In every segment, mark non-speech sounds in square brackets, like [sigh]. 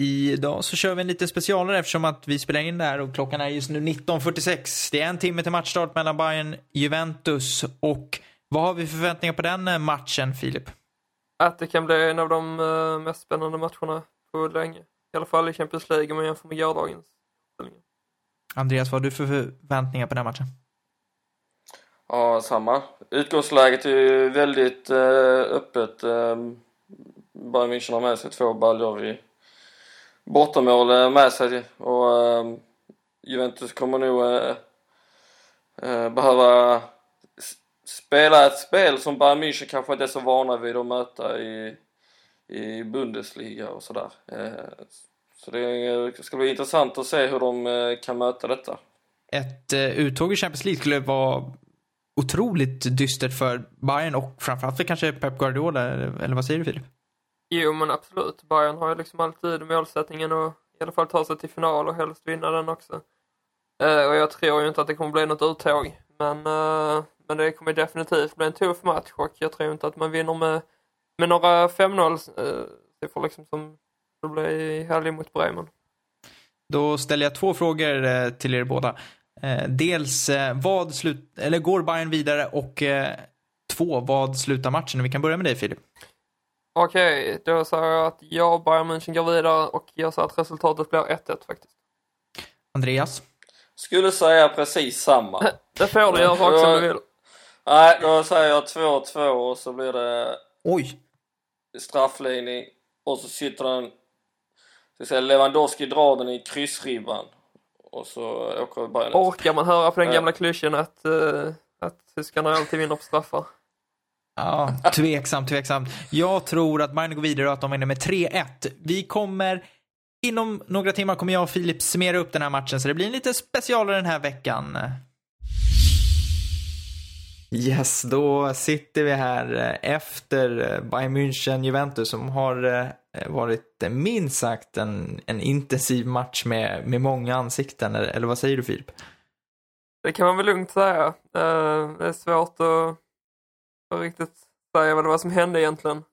Idag så kör vi en liten specialare eftersom att vi spelar in det här och klockan är just nu 19.46. Det är en timme till matchstart mellan Bayern Juventus och vad har vi för förväntningar på den eh, matchen, Filip? Att det kan bli en av de uh, mest spännande matcherna på länge. I alla fall i Champions League om man jämför med gårdagens. Andreas, vad har du för förväntningar på den matchen? Ja, samma. Utgångsläget är ju väldigt uh, öppet. Bayern München har med sig två baljor i bortamål eh, med sig och eh, Juventus kommer nog eh, behöva spela ett spel som Bayern München kanske inte är så vana vid att möta i, i Bundesliga och sådär. Så det ska bli intressant att se hur de kan möta detta. Ett uttåg i Champions League skulle vara otroligt dystert för Bayern och framförallt för kanske Pep Guardiola, eller vad säger du Filip? Jo men absolut, Bayern har ju liksom alltid målsättningen att i alla fall ta sig till final och helst vinna den också. Uh, och jag tror ju inte att det kommer bli något uttåg, men, uh, men det kommer definitivt bli en tuff match och jag tror inte att man vinner med, med några 5-0 uh, eh, siffror liksom som det blir i helgen mot Bremen. Då ställer jag två frågor till er båda. Dels, vad slut, eller går Bayern vidare och två, vad slutar matchen? Vi kan börja med dig Filip. Okej, okay, då säger jag att jag och Bayern München går vidare och jag säger att resultatet blir 1-1 faktiskt. Andreas? Skulle säga precis samma. [laughs] det får du göra också om du vill. Nej, då säger jag 2-2 och så blir det... Oj! Strafflinje och så sitter den... Så säga, Lewandowski drar den i kryssribban. Och så åker Bayern Orkar man höra på den gamla klyschan att, uh, att tyskarna alltid vinner på straffar? Ja, tveksamt, tveksamt. Jag tror att Bayern går vidare och att de vinner med 3-1. Vi kommer Inom några timmar kommer jag och Filip summera upp den här matchen, så det blir en lite specialare den här veckan. Yes, då sitter vi här eh, efter eh, Bayern München Juventus som har eh, varit minst sagt en, en intensiv match med, med många ansikten, eller vad säger du Filip? Det kan man väl lugnt säga. Det är svårt att riktigt säga vad det var som hände egentligen.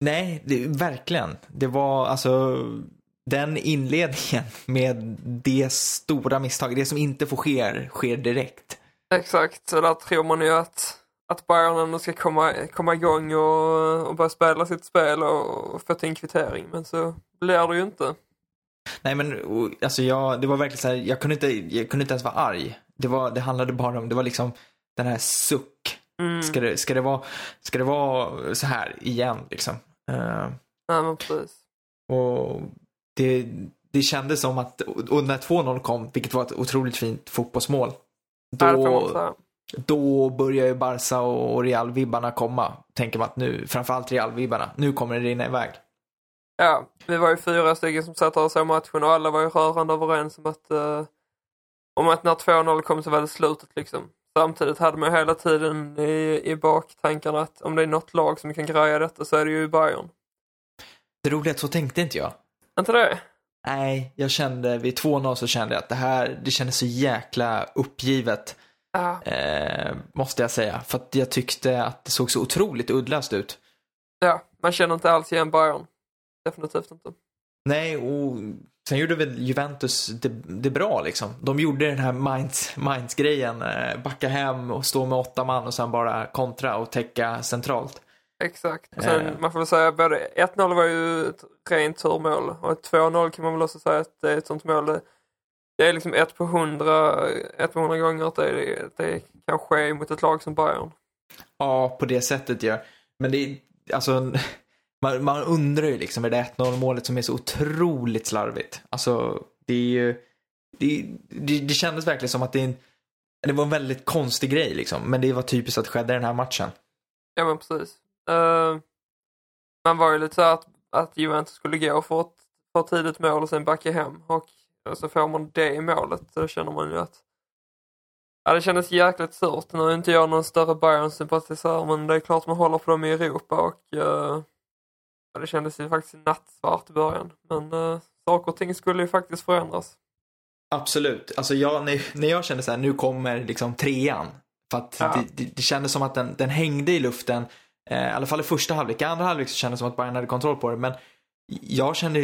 Nej, det, verkligen. Det var alltså den inledningen med det stora misstaget, det som inte får ske, sker direkt. Exakt, så där tror man ju att, att Bayern ändå ska komma, komma igång och, och börja spela sitt spel och, och få till en kvittering, men så blir det ju inte. Nej men alltså jag, det var verkligen så här, jag kunde inte, jag kunde inte ens vara arg. Det var, det handlade bara om, det var liksom den här suck Mm. Ska, det, ska, det vara, ska det vara så här igen liksom? Uh, ja, men precis. Och det, det kändes som att, och när 2-0 kom, vilket var ett otroligt fint fotbollsmål, då, då börjar ju Barca och Real-vibbarna komma. Tänker man att nu, framförallt Real-vibbarna, nu kommer det rinna iväg. Ja, vi var ju fyra stycken som satt och såg matchen och alla var ju rörande överens om att, uh, om att när 2-0 kom så var det slutet liksom. Samtidigt hade man hela tiden i, i baktankarna att om det är något lag som kan greja detta så är det ju Bayern. Det roliga är att så tänkte inte jag. Inte det? Nej, jag kände vid 2-0 så kände jag att det här, det kändes så jäkla uppgivet. Ah. Eh, måste jag säga. För att jag tyckte att det såg så otroligt uddlöst ut. Ja, man känner inte alls igen Bayern. Definitivt inte. Nej, och sen gjorde väl Juventus det, det bra liksom. De gjorde den här Mainz, Mainz-grejen, eh, backa hem och stå med åtta man och sen bara kontra och täcka centralt. Exakt. Och sen, eh. Man får väl säga både 1-0 var ju ett rent turmål och 2-0 kan man väl också säga att det är ett sånt mål. Det, det är liksom ett på hundra, ett på hundra gånger att det, det kan ske mot ett lag som Bayern. Ja, på det sättet ja. Men det är, alltså man, man undrar ju liksom, är det 1-0 målet som är så otroligt slarvigt? Alltså, det är ju, det, det, det kändes verkligen som att det, en, det var en väldigt konstig grej liksom, men det var typiskt att det skedde i den här matchen. Ja men precis. Uh, man var ju lite så att, att Juventus skulle gå för ett, få ett tidigt mål och sen backa hem och, och så får man det i målet, då känner man ju att Ja, det kändes jäkligt surt. Nu är inte jag någon större Bayern-sympatisör men det är klart man håller på dem i Europa och uh, Ja, det kändes ju faktiskt nattsvart i början. Men uh, saker och ting skulle ju faktiskt förändras. Absolut. Alltså jag, när, när jag kände så här, nu kommer liksom trean. För att ja. det, det, det kändes som att den, den hängde i luften. Eh, I alla fall i första halvlek. I andra halvlek så kändes det som att Bayern hade kontroll på det. Men jag kände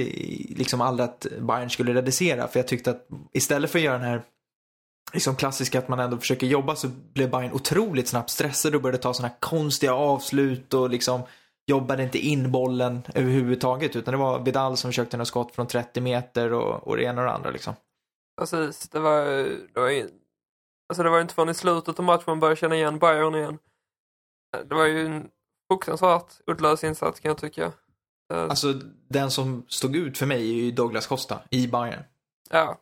liksom aldrig att Bayern skulle reducera för jag tyckte att istället för att göra den här liksom klassiska att man ändå försöker jobba så blev Bayern otroligt snabbt stressad och började ta sådana här konstiga avslut och liksom jobbade inte in bollen överhuvudtaget utan det var Vidal som försökte några skott från 30 meter och, och det ena och det andra liksom. Precis, det var, det var, alltså det var inte förrän i slutet av matchen man började känna igen Bayern igen. Det var ju en fruktansvärt uddlös insats kan jag tycka. Alltså den som stod ut för mig är ju Douglas Costa i Bayern. Ja.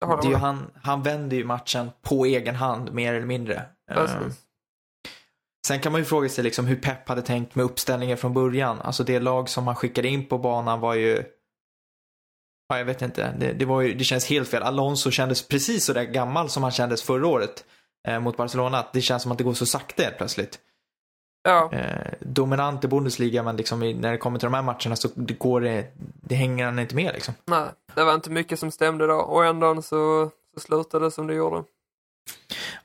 Det är han, han vänder ju matchen på egen hand mer eller mindre. Precis. Sen kan man ju fråga sig liksom hur Pep hade tänkt med uppställningen från början. Alltså det lag som han skickade in på banan var ju Ja, jag vet inte. Det, det, var ju, det känns helt fel. Alonso kändes precis så där gammal som han kändes förra året eh, mot Barcelona. Det känns som att det går så sakta helt plötsligt. Ja. Eh, dominant i Bundesliga men liksom när det kommer till de här matcherna så det går det, det hänger han inte med liksom. Nej, det var inte mycket som stämde då och ändå så, så slutade det som det gjorde.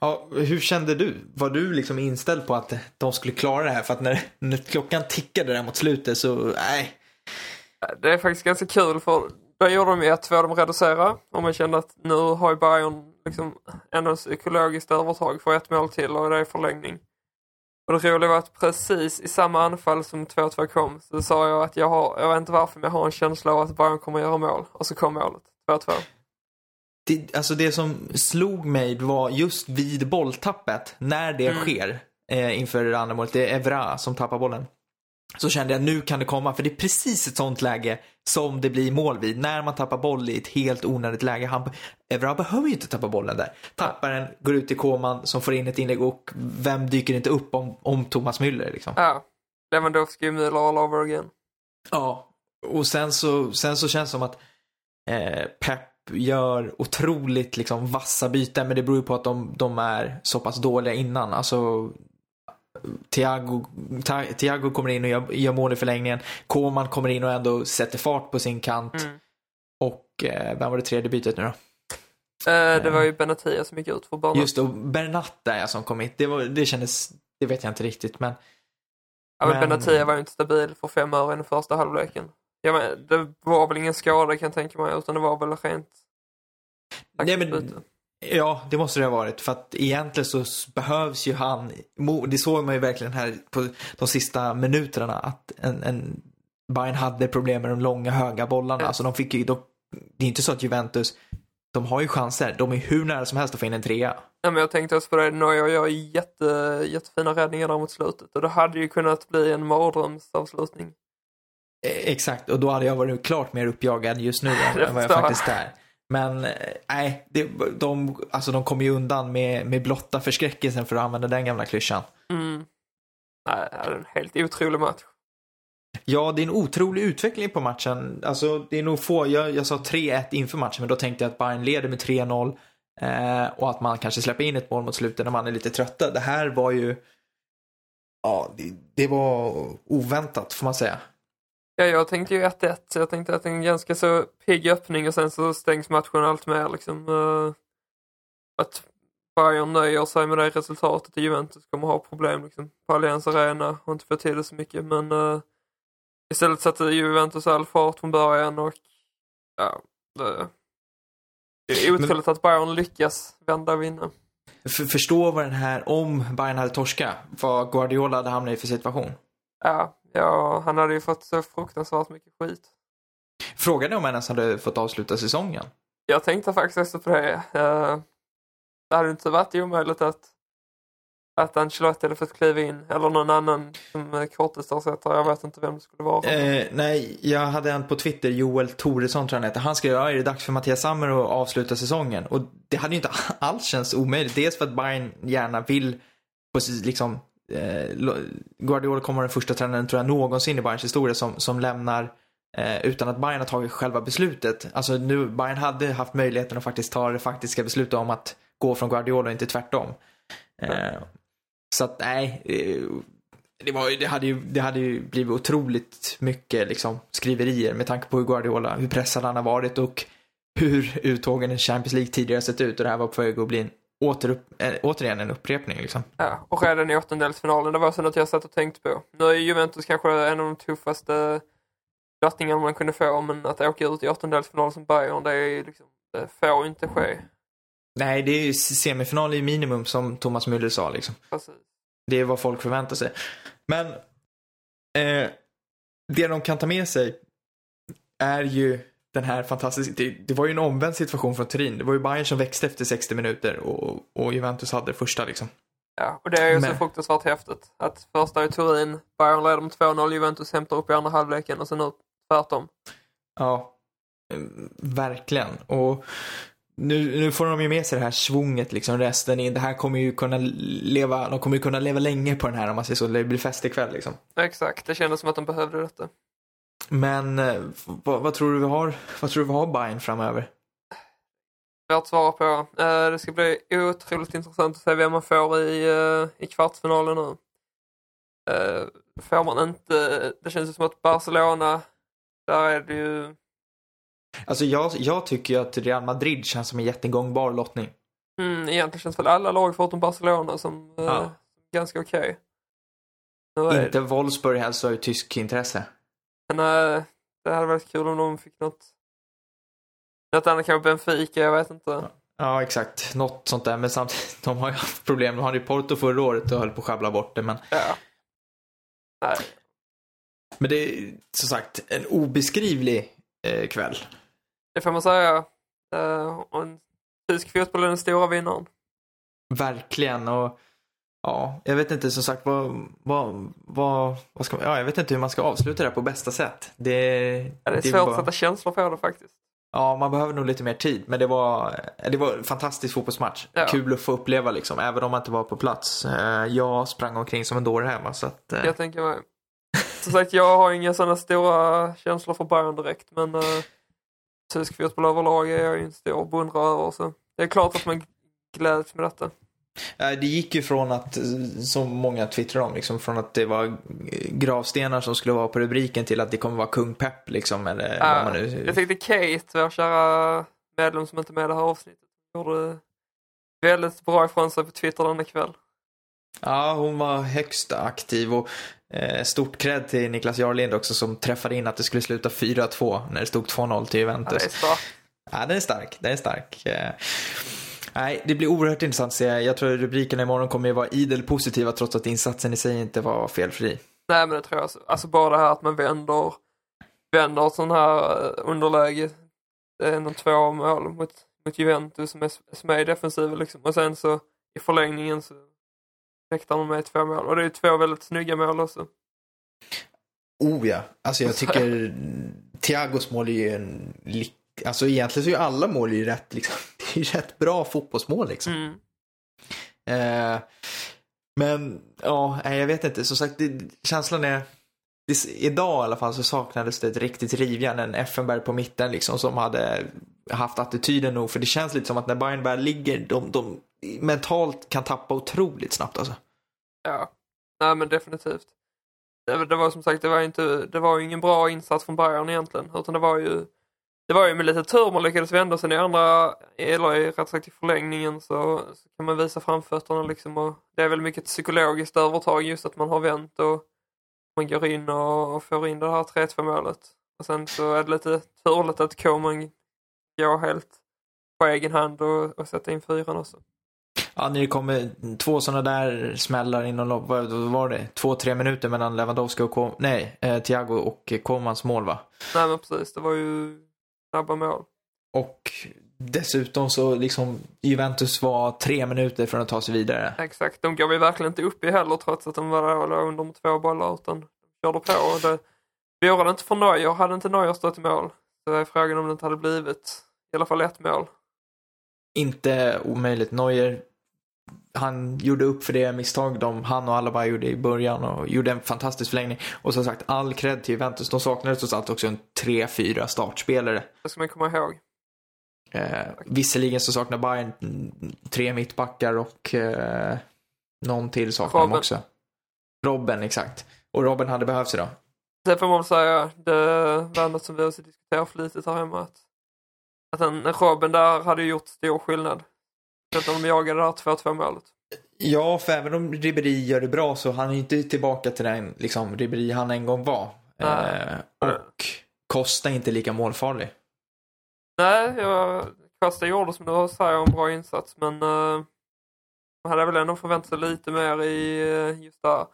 Ja, hur kände du? Var du liksom inställd på att de skulle klara det här? För att när, när klockan tickade där mot slutet så, nej. Det är faktiskt ganska kul för då gjorde de ju ett, två de reducerade och man kände att nu har ju Bayern liksom ändå psykologiskt övertag för ett mål till och det är förlängning. Och det roliga var att precis i samma anfall som 2-2 kom så sa jag att jag har, jag vet inte varför men jag har en känsla av att Bayern kommer att göra mål. Och så kom målet, 2-2. Det, alltså det som slog mig var just vid bolltappet, när det mm. sker eh, inför det andra målet, det är Evra som tappar bollen. Så kände jag nu kan det komma, för det är precis ett sånt läge som det blir mål vid. När man tappar boll i ett helt onödigt läge. Han, Evra behöver ju inte tappa bollen där. Tappar den, går ut till Koman som får in ett inlägg och vem dyker inte upp om, om Thomas Müller liksom? Ja, Lewandowski Müller all over again. Ja, och sen så, sen så känns det som att eh, Pep gör otroligt liksom vassa byten men det beror ju på att de, de är så pass dåliga innan. Alltså Thiago, Thiago kommer in och gör, gör mål i förlängningen. Koman kommer in och ändå sätter fart på sin kant. Mm. Och eh, vem var det tredje bytet nu då? Eh, det var ju Benatia som gick ut för banan. Just det, och Bernat där som kom hit. Det, var, det kändes, det vet jag inte riktigt men. Ja men, men... Benatia var ju inte stabil för fem öre i den första halvleken. Ja, men, det var väl ingen skada kan jag tänka mig utan det var väl rent Nej, men, Ja, det måste det ha varit. För att egentligen så behövs ju han. Det såg man ju verkligen här på de sista minuterna att en, en Bayern hade problem med de långa höga bollarna. Ja. Alltså de fick ju, de, det är inte så att Juventus, de har ju chanser. De är hur nära som helst att få in en trea. Ja, men jag tänkte också på det, Neuer gör jätte, jättefina räddningar där mot slutet och det hade ju kunnat bli en mardrömsavslutning. Eh, exakt, och då hade jag varit klart mer uppjagad just nu än vad jag faktiskt är. Men eh, nej, det, de, alltså de kommer ju undan med, med blotta förskräckelsen för att använda den gamla klyschan. Mm. Nej, det är en helt otrolig match. Ja, det är en otrolig utveckling på matchen. Alltså, det är nog få, jag, jag sa 3-1 inför matchen, men då tänkte jag att Bayern leder med 3-0 eh, och att man kanske släpper in ett mål mot slutet när man är lite trötta. Det här var ju, ja, det, det var oväntat får man säga. Ja, jag tänkte ju 1-1. Jag tänkte att det är en ganska så pigg öppning och sen så stängs matchen allt mer liksom. Uh, att Bayern nöjer sig med det resultatet och Juventus kommer ha problem liksom, på Allianz Arena och inte få till det så mycket. Men uh, istället satte Juventus all fart från början och ja, det, det är otroligt att Bayern lyckas vända och vinna. För, förstå vad den här, om Bayern hade torska, vad Guardiola hade hamnat i för situation. Ja, Ja, han hade ju fått så fruktansvärt mycket skit. Frågan är om han ens hade fått avsluta säsongen. Jag tänkte faktiskt också på det. Det hade inte varit omöjligt att, att Ancelotti hade fått kliva in eller någon annan som kortdistansersättare. Jag vet inte vem det skulle vara. Eh, nej, jag hade en på Twitter, Joel Toresson tror jag han heter. Han skrev, är det dags för Mattias Sammer att avsluta säsongen? Och det hade ju inte [laughs] alls känts omöjligt. Dels för att Bayern gärna vill liksom eh, Guardiola kommer vara den första tränaren tror jag någonsin i Bayerns historia som, som lämnar eh, utan att Bayern har tagit själva beslutet. Alltså nu, Bayern hade haft möjligheten att faktiskt ta det faktiska beslutet om att gå från Guardiola och inte tvärtom. Eh, så att nej, eh, det, var, det, hade ju, det hade ju blivit otroligt mycket liksom, skriverier med tanke på hur Guardiola, hur pressad han har varit och hur uttågen i Champions League tidigare sett ut och det här var på väg att bli en återupp, äh, återigen en upprepning liksom. Ja, och redan i åttondelsfinalen, det var så något jag satt och tänkte på. Nu är Juventus kanske en av de tuffaste lottningar man kunde få, men att åka ut i åttondelsfinal som Bayern, det, är liksom, det får inte ske. Nej, det är ju semifinal i minimum som Thomas Müller sa liksom. Precis. Det är vad folk förväntar sig. Men eh, det de kan ta med sig är ju den här fantastiska, det, det var ju en omvänd situation från Turin. Det var ju Bayern som växte efter 60 minuter och, och Juventus hade första liksom. Ja, och det är ju så Men- fruktansvärt häftigt. Att första i Turin, Bayern leder med 2-0, Juventus hämtar upp i andra halvleken och sen nu tvärtom. Ja, eh, verkligen. Och nu, nu får de ju med sig det här svunget liksom resten in. Det här kommer ju kunna leva, de kommer ju kunna leva länge på den här om man säger så. Det blir fest ikväll liksom. Exakt, det kändes som att de behövde detta. Men eh, vad, vad tror du vi har, vad tror du vi har Bayern framöver? Svårt att svara på. Eh, Det ska bli otroligt intressant att se vem man får i, eh, i kvartsfinalen nu. Får man inte, det känns ju som att Barcelona, där är det ju, Alltså jag, jag tycker ju att Real Madrid känns som en jättegångbar lottning. mm, egentligen känns väl alla lag förutom Barcelona som Ja. ganska okej. Är Inte Wolfsburg helst har ju tysk intresse. Men eh, det hade varit kul om de fick något, något annat, kanske Benfica, jag vet inte. Ja, exakt. Något sånt där. Men samtidigt, [laughs] de har ju haft problem. De hade ju Porto förra året och höll på att sjabbla bort det. Men, Ja. Nej, men det är som sagt en obeskrivlig eh, kväll. det får man säga. Eh, och en tysk fotboll är den stora vinnaren. Verkligen. Och ja, jag vet inte som sagt vad, vad, vad, vad ska man, ja, jag vet inte hur man ska avsluta det här på bästa sätt. Det, Ja, det är det svårt var- att sätta känslor på det faktiskt. Ja, man behöver nog lite mer tid. Men det var, det var en fantastisk fotbollsmatch. Ja. Kul att få uppleva liksom, även om man inte var på plats. Eh, Jag sprang omkring som en dåre hemma. Så att, eh, Jag tänker mig. Som sagt, jag har inga sådana stora känslor för Bayern direkt, men uh, tysk fotboll överlag är jag ju en stor beundrare över. Så det är klart att man gläds med detta. Eh, Det gick ju från att, som många twittrar om, liksom, från att det var gravstenar som skulle vara på rubriken till att det kommer vara kung Pep liksom, eller Ja, vad man nu... Jag tyckte Kate, vår kära medlem som inte är med i det här avsnittet, gjorde väldigt bra ifrån sig på Twitter denna kväll. Ja, hon var högst aktiv och eh, stort cred till Niklas Jarlind också som träffade in att det skulle sluta 4-2 när det stod 2-0 till Ja, det Juventus. är starkt. Ja, den är stark. Den är stark. Eh, nej, det blir oerhört intressant att se. Jag tror rubrikerna imorgon kommer ju vara idel positiva trots att insatsen i sig inte var felfri. Nej men det tror jag. Alltså, alltså bara det här att man vänder, vänder ett sån här eh, underläge, en och två mål mot, mot Juventus som är, som är i defensiven liksom. Och sen så i förlängningen så väktar man med två mål. Och det är ju två väldigt snygga mål också. Oh ja. Alltså jag tycker Thiagos mål är ju en... Alltså egentligen så är ju alla mål ju rätt liksom. [laughs] Det är rätt bra fotbollsmål liksom. Mm. Eh, men ja, jag vet inte. Som sagt, det, känslan är... Det, idag i alla fall så saknades det ett riktigt rivjärn. En Effenberg på mitten liksom som hade haft attityden nog. För det känns lite som att när Bayern väl ligger, de, de mentalt kan tappa otroligt snabbt alltså. Ja, nej men definitivt. Det, det var som sagt, det var, inte, det var ju ingen bra insats från Bayern egentligen. Utan det var ju, det var ju med lite tur man lyckades vända. Sen i andra, eller i, rätt sagt i förlängningen så, så kan man visa framfötterna liksom. Och det är väl mycket psykologiskt övertag just att man har vänt och man går in och, och får in det här 3-2 målet. Och sen så är det lite turligt att Koman går helt på egen hand och, och sätta in fyran också. Ja, när det kommer två sådana där smällar inom lopp, vad vad var det? Två, tre minuter mellan Lewandowski och Kom, nej, eh, Thiago och Komans mål va? Nej men precis, det var ju snabba mål. Och dessutom så liksom Juventus var tre minuter från att ta sig vidare. Exakt, de gav ju verkligen inte upp i heller trots att de var där under med två bollar utan de körde på. Och det, vore det inte för Neuer, hade inte Neuer stått i mål så är frågan om det inte hade blivit i alla fall ett mål. Inte omöjligt. Neuer, han gjorde upp för det misstag de, han och Alaba gjorde i början och gjorde en fantastisk förlängning. Och som sagt, all cred till Juventus. De saknade trots allt också en 3-4 startspelare. Det ska man komma ihåg. Eh, visserligen så saknar Bayern tre mittbackar och eh, någon till saknar de också. Robben, exakt. Och Robben hade behövts idag. Sen får man väl säga, det var något som vi också diskuterar flitigt här hemma att, att en, en Robben där hade gjort stor skillnad. Att de det här 2-2 målet. Ja, för även om Ribéry gör det bra så han är inte tillbaka till den liksom, Ribéry han en gång var. Eh, och Costa är inte lika målfarlig. Nej, jag, Costa gjorde som du säger en bra insats men man hade väl ändå förväntat sig lite mer i uh, just där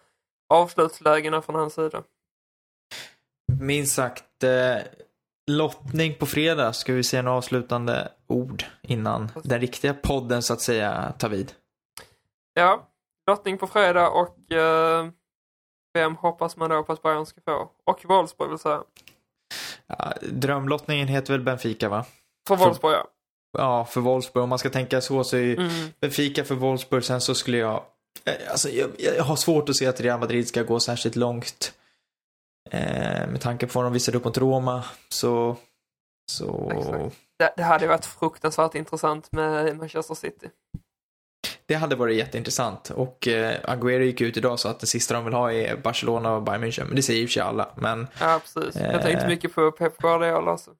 avslutslägena från hans sida. Minst sagt, eh, lottning på fredag. Ska vi se några avslutande ord innan den riktiga podden så att säga tar vid? Ja, lottning på fredag och eh, vem hoppas man då på att Bayern ska få? Och Wolfsburg vill säga. Ja, drömlottningen heter väl Benfica va? För Wolfsburg ja. Ja, för Wolfsburg. Om man ska tänka så så är ju Mm. Benfica för Wolfsburg. Sen så skulle jag... eh, Alltså jag, jag har svårt att se att Real Madrid ska gå särskilt långt. Eh, med tanke på vad de visade upp mot Roma så... Så... Exakt. Det, det hade varit fruktansvärt intressant med Manchester City. Det hade varit jätteintressant. Och eh, Agüero gick ut idag och sa att det sista de vill ha är Barcelona och Bayern München. Men det säger ju sig alla. Men Ja, precis. Jag Eh. tänkte mycket på Pep Guardiola alltså.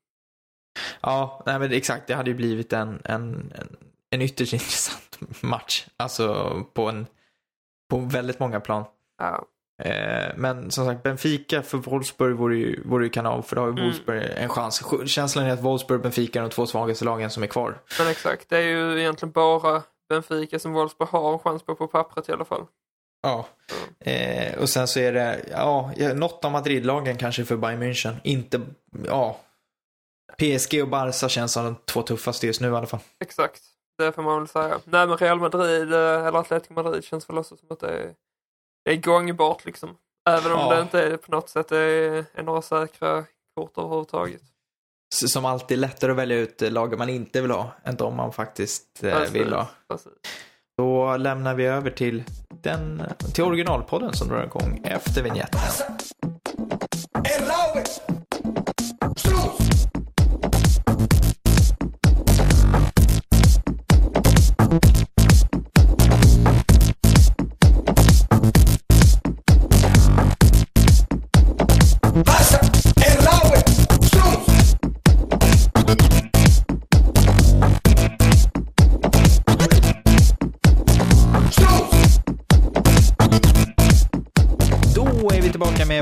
ja, nej, men exakt. Det hade ju blivit en, en, en, en ytterst [laughs] intressant match. Alltså på en... På väldigt många plan. Ja. Eh, men som sagt, Benfica för Wolfsburg vore ju, vore ju kanon, för då har ju Mm. Wolfsburg en chans. Känslan är att Wolfsburg och Benfica är de två svagaste lagen som är kvar. Men exakt, det är ju egentligen bara Benfica som Wolfsburg har en chans på på pappret i alla fall. Ja. Eh, och sen så är det, ja, ja, något av Madrid-lagen kanske för Bayern München. Inte, ja. PSG och Barca känns som de två tuffaste just nu i alla fall. Exakt, det får man väl säga. Nej men Real Madrid eh, eller Atletico Madrid känns väl också som att det är, det är gångbart liksom. Även om Ja. det inte är på något sätt är, är några säkra kort överhuvudtaget. Som alltid lättare att välja ut eh, lagen man inte vill ha än de man faktiskt eh, Precis, vill ha. precis. Då lämnar vi över till, den, till originalpodden som drar igång efter vignetten.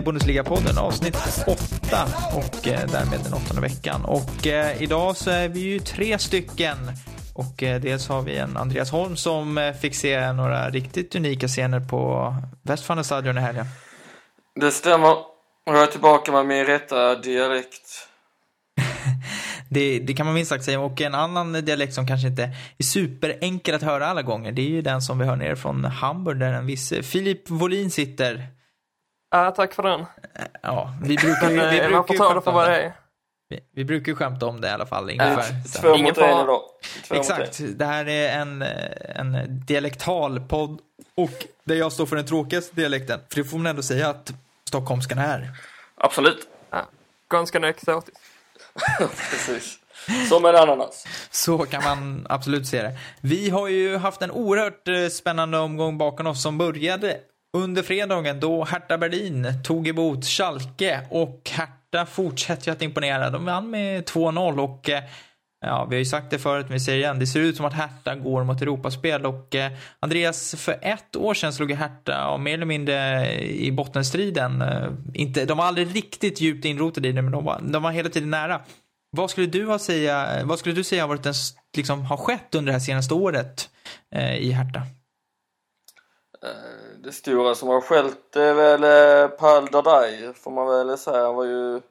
Bundesliga-podden, avsnitt 8 och eh, därmed den åttonde veckan. Och eh, idag så är vi ju tre stycken. Och eh, dels har vi en Andreas Holm som fick se några riktigt unika scener på Westfalenstadion i helgen. Det stämmer. Jag är tillbaka med min rätta dialekt. [laughs] Det, det kan man minst sagt säga. Och en annan dialekt som kanske inte är superenkel att höra alla gånger, det är ju den som vi hör ner från Hamburg där en viss Filip Wolin sitter. Ja, tack för den. Ja, vi brukar ju, Men vi eh, brukar man får ju ta det skämta för om vad det. Vi, vi brukar ju skämta om det i alla fall, ungefär. Så. Två Ingen mot en idag. Två mot Exakt, en. det här är en, eh, en dialektal podd och där jag står för den tråkigaste dialekten. För det får man ändå säga att stockholmskan är. Absolut. Ja, ganska exotiskt. [laughs] Precis. Som en ananas. Så kan man absolut se det. Vi har ju haft en oerhört eh, spännande omgång bakom oss som började under fredagen då Hertha Berlin tog emot Schalke och Hertha fortsätter ju att imponera. De vann med 2-0 och eh, Ja, vi har ju sagt det förut, men vi säger det igen. Det ser ut som att Hertha går mot Europaspel och eh, Andreas, för ett år sedan slog ju Hertha ja, mer eller mindre i bottenstriden. Eh, inte, de var aldrig riktigt djupt inrotade i det, men de var, de var hela tiden nära. Vad skulle du ha säga, vad skulle du säga har varit en, liksom, har skett under det här senaste året eh, i Hertha? Eh, det stora som har skällt är väl eh, Pal Dardai får man väl säga. Han har ju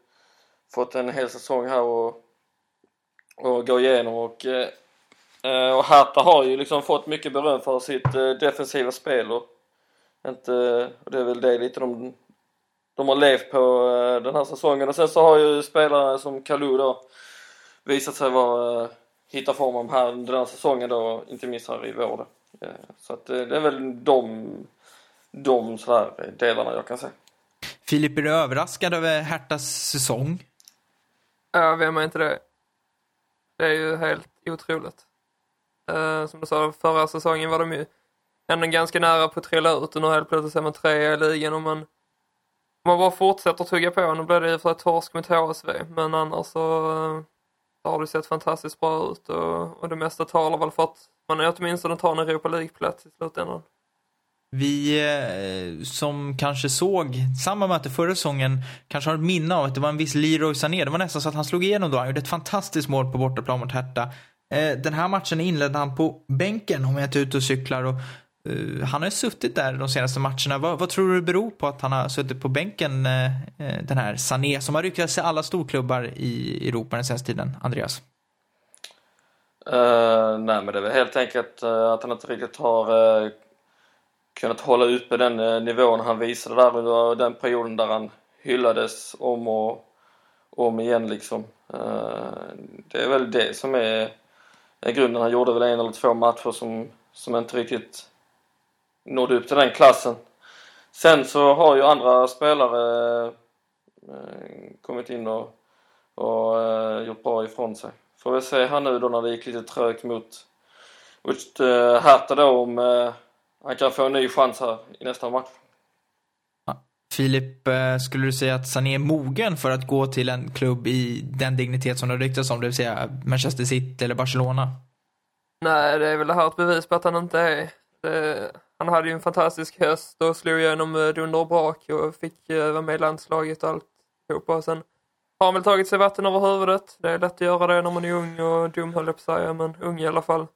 fått en hel säsong här och, och gå igenom och, eh, eh och Hata har ju liksom fått mycket beröm för sitt eh, defensiva spel och inte, och det är väl det lite de, de har levt på eh, den här säsongen och sen så har ju spelare som Kalou då visat sig vara, eh, hitta formen här den här säsongen då, inte minst här i vår då. Så att det är väl de, de sådär delarna jag kan säga. Filip, är du överraskad över Herthas säsong? Ja, vem är inte det? Det är ju helt otroligt. Eh, som du sa, förra säsongen var de ju ändå ganska nära på att trilla ut och nu helt plötsligt är man trea i ligan och man, man bara fortsätter tugga på, nu blir det ju för ett torsk mot HSV, men annars så, så har det sett fantastiskt bra ut och, och det mesta talar väl för att man åtminstone tar en Europa League-plats i slutändan. Vi eh, som kanske såg samma möte förra säsongen kanske har ett minne av att det var en viss Leroy Sané. Det var nästan så att han slog igenom då. Han gjorde ett fantastiskt mål på bortaplan mot Hertha. Eh, den här matchen inledde han på bänken om jag inte är ute och cyklar. Och, eh, han har ju suttit där de senaste matcherna. Vad, vad tror du det beror på att han har suttit på bänken, den här Sané, som har ryktats i alla storklubbar i Europa den senaste tiden? Andreas? Uh, nej men det är väl helt enkelt uh, att han inte riktigt har uh, kunnat hålla uppe den eh, nivån han visade där under den perioden där han hyllades om och om igen liksom. Eh, det är väl det som är, är grunden. Han gjorde väl en eller två matcher som, som inte riktigt nådde upp till den klassen. Sen så har ju andra spelare eh, kommit in och, och gjort bra ifrån sig. Får vi se här nu då när det gick lite trögt mot, mot Hertha då om han kan få en ny chans här i nästa match. Filip, uh, skulle du säga att Sané är mogen för att gå till en klubb i den dignitet som det ryktas om, det vill säga Manchester City eller Barcelona? Nej, det är väl det här ett bevis på att han inte är. Det, han hade ju en fantastisk höst och slog igenom dunder och brak och fick vara med i landslaget och alltihopa. Sen har han väl tagit sig vatten över huvudet. Det är lätt att göra det när man är ung och dum höll jag på att säga, men ung i alla fall.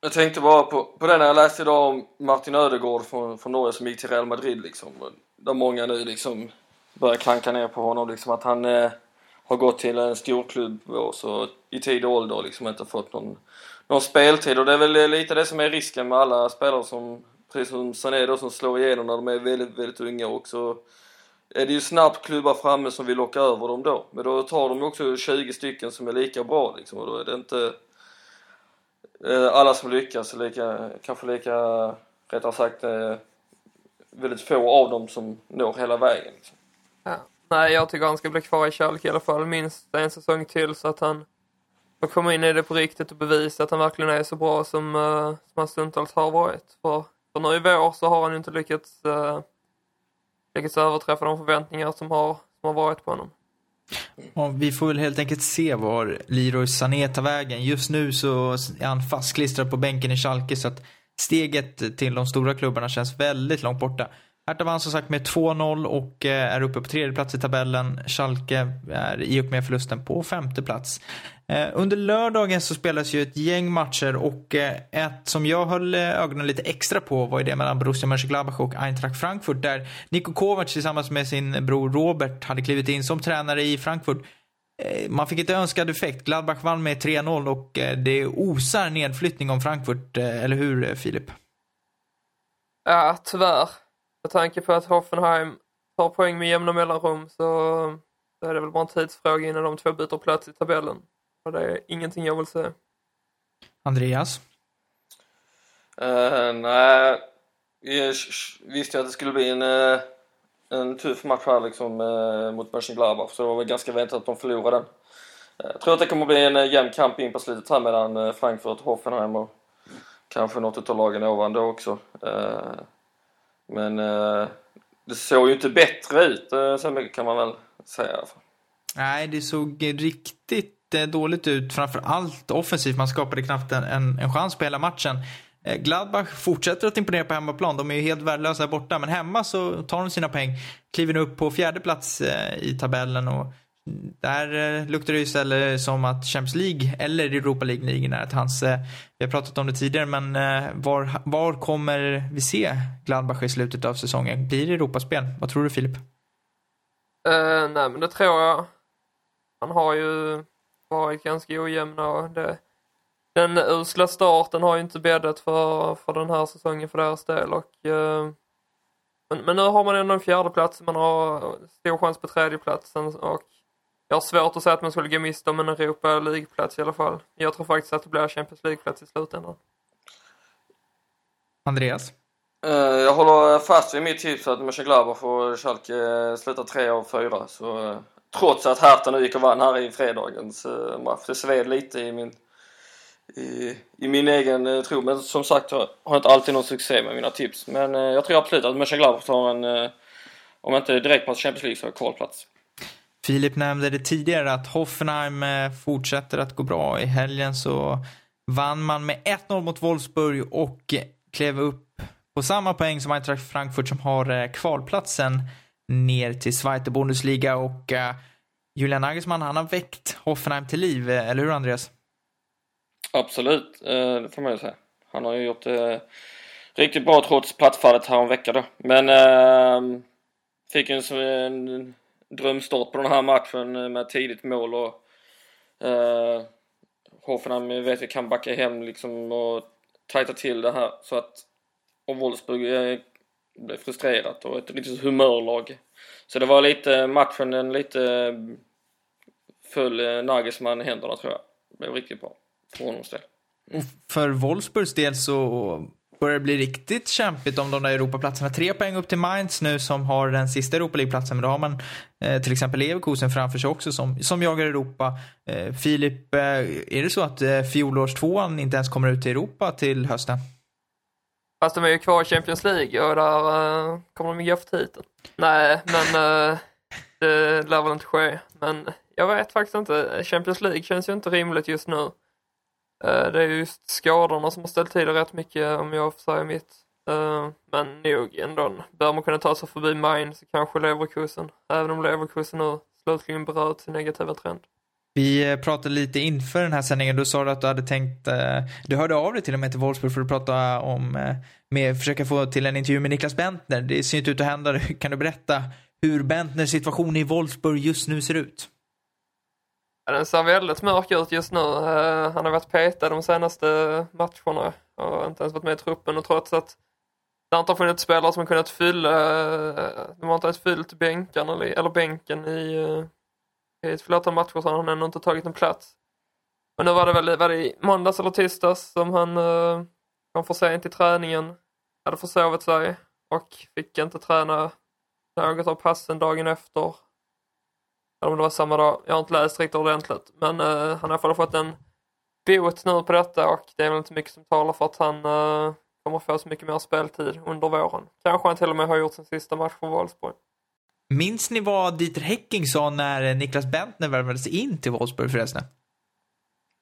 Jag tänkte bara på, på det när jag läste idag om Martin Ödegård från, från Norge som gick till Real Madrid liksom. Där många nu liksom börjar klanka ner på honom liksom att han eh, har gått till en storklubb och så i tidig ålder liksom inte fått någon, någon speltid och det är väl eh, lite det som är risken med alla spelare som precis som Sané då som slår igenom när de är väldigt, väldigt unga också är det ju snabbt klubbar framme som vill locka över dem då. Men då tar de också 20 stycken som är lika bra liksom och då är det inte Eh, alla som lyckas, lika, kanske lika, rättare sagt, eh, väldigt få av dem som når hela vägen. Liksom. Ja. Nej, jag tycker han ska bli kvar i Schalke i alla fall, minst en säsong till så att han får komma in i det på riktigt och bevisa att han verkligen är så bra som, uh, som han stundtals har varit. För, för nu i vår så har han ju inte lyckats uh, lyckats överträffa de förväntningar som har, som har varit på honom. Och vi får väl helt enkelt se var Leroy Sané tar vägen. Just nu så är han fastklistrad på bänken i Schalke så att steget till de stora klubbarna känns väldigt långt borta. Hertha vann som sagt med 2-0 och eh, är uppe på tredje plats i tabellen. Schalke är i och med förlusten på femte plats. Eh, under lördagen så spelas ju ett gäng matcher och eh, ett som jag höll eh, ögonen lite extra på var ju det mellan Borussia Mönchengladbach och Eintracht Frankfurt där Niko Kovac tillsammans med sin bror Robert hade klivit in som tränare i Frankfurt. Man fick inte önskad effekt. Gladbach vann med 3-0 och det osar nedflyttning om Frankfurt, eller hur Filip? Ja, tyvärr. Med tanke på att Hoffenheim tar poäng med jämna mellanrum så är det väl bara en tidsfråga innan de två byter plats i tabellen. Och det är ingenting jag vill se. Andreas? Uh, nej, jag visste att det skulle bli en, uh, en tuff match här liksom uh, mot Mönchengladbach så det var väl ganska väntat att de förlorade den. Jag tror att det kommer bli en jämn kamp in på slutet här mellan Frankfurt, Hoffenheim och kanske något av lagen ovan då också. Men eh, det såg ju inte bättre ut, eh, så mycket kan man väl säga. Nej, det såg riktigt eh, dåligt ut. Framför allt offensivt. Man skapade knappt en, en, en chans på hela matchen. Eh, Gladbach fortsätter att imponera på hemmaplan. De är ju helt värdelösa borta. Men hemma så tar de sina poäng. Kliver nu upp på fjärde plats eh, i tabellen och där eh, luktar det istället som att Champions League eller Europa League ligger nära till hans. Vi har pratat om det tidigare, men var, var kommer vi se Gladbach i slutet av säsongen? Blir det Europaspel? Vad tror du Filip? Uh, nej, men det tror jag. Han har ju varit ganska ojämn och det, den usla starten har ju inte bäddat för, för den här säsongen för deras del och uh, men, men nu har man ändå en fjärde plats, man har stor chans på tredjeplatsen och jag har svårt att säga att man skulle gå miste om en Europa League-plats i alla fall. Jag tror faktiskt att det blir Champions League-plats i slutändan. Andreas? Uh, jag håller fast vid mitt tips att Mönchengladbach och Schalke uh, slutar tre av fyra. Så, uh, trots att Hertha nu gick och vann här i fredagens eh, match. Det sved lite i min, i, i min egen eh, tro. Men som sagt har jag inte alltid någon succé med mina tips. Men eh, jag tror absolut att Mönchengladbach tar en, om inte direkt på Champions League så kvalplats. Filip nämnde det tidigare att Hoffenheim fortsätter att gå bra. I helgen så vann man med 1-0 mot Wolfsburg och klev upp på samma poäng som Eintracht Frankfurt som har kvalplatsen ner till Zweite Bundesliga och eh, Julian Nagelsmann, han har väckt Hoffenheim till liv, eh, eller hur Andreas? Absolut, eh, det får man ju säga. Han har ju gjort det riktigt bra trots plattfallet här då. Men eh, fick en, en drömstart på den här matchen med tidigt mål och eh, Hoffenheim vet vi kan backa hem liksom och tajta till det här så att och Wolfsburg blev frustrerat och ett riktigt humörlag. Så det var lite matchen, den lite föll eh, Nagelsmann i händerna tror jag. Det blev riktigt bra för honoms del. Och för Wolfsburgs del så börjar det bli riktigt kämpigt om de där Europaplatserna. Tre poäng upp till Mainz nu som har den sista Europa League-platsen, men då har man eh, till exempel Leverkusen framför sig också som, som jagar Europa. Eh, Filip, eh, är det så att eh, fjolårstvåan inte ens kommer ut till Europa till hösten? Fast de är ju kvar i Champions League och där uh, kommer de ju gå för titeln. Nej, men uh, det lär väl inte ske. Men jag vet faktiskt inte. Champions League känns ju inte rimligt just nu. Uh, det är just skadorna som har ställt till det rätt mycket om jag får säga mitt. Uh, men nog ändå. Bör man kunna ta sig förbi Mainz så kanske Leverkusen. Även om Leverkusen nu slutligen bröt sin negativa trend. Vi eh, pratade lite inför den här sändningen. Du sa att du hade tänkt, eh, du hörde av dig till och med till Wolfsburg för att prata om, eh, med, försöka få till en intervju med Niklas Bentner. Det ser inte ut att hända. [laughs] Kan du berätta hur Bentners situation i Wolfsburg just nu ser ut? Ja, den ser väldigt mörk ut just nu. Han har varit petad de senaste matcherna och inte ens varit med i truppen och trots att det inte har funnits spelare som har kunnat fylla, de har inte ens fyllt bänken eller, eller bänken i, i ett flertal matcher så har han ännu inte tagit en plats. Men nu var det väl var det i måndags eller tisdags som han eh, kom för sent till träningen, hade försovit sig och fick inte träna något av passen dagen efter eller om det var samma dag. Jag har inte läst riktigt ordentligt. Men eh, han har i alla fall fått en bot nu på detta och det är väl inte mycket som talar för att han eh, kommer få så mycket mer speltid under våren. Kanske han till och med har gjort sin sista match för Wolfsburg. Minns ni vad Dieter Hecking sa när Niklas Bentner värvades in till Wolfsburg förresten?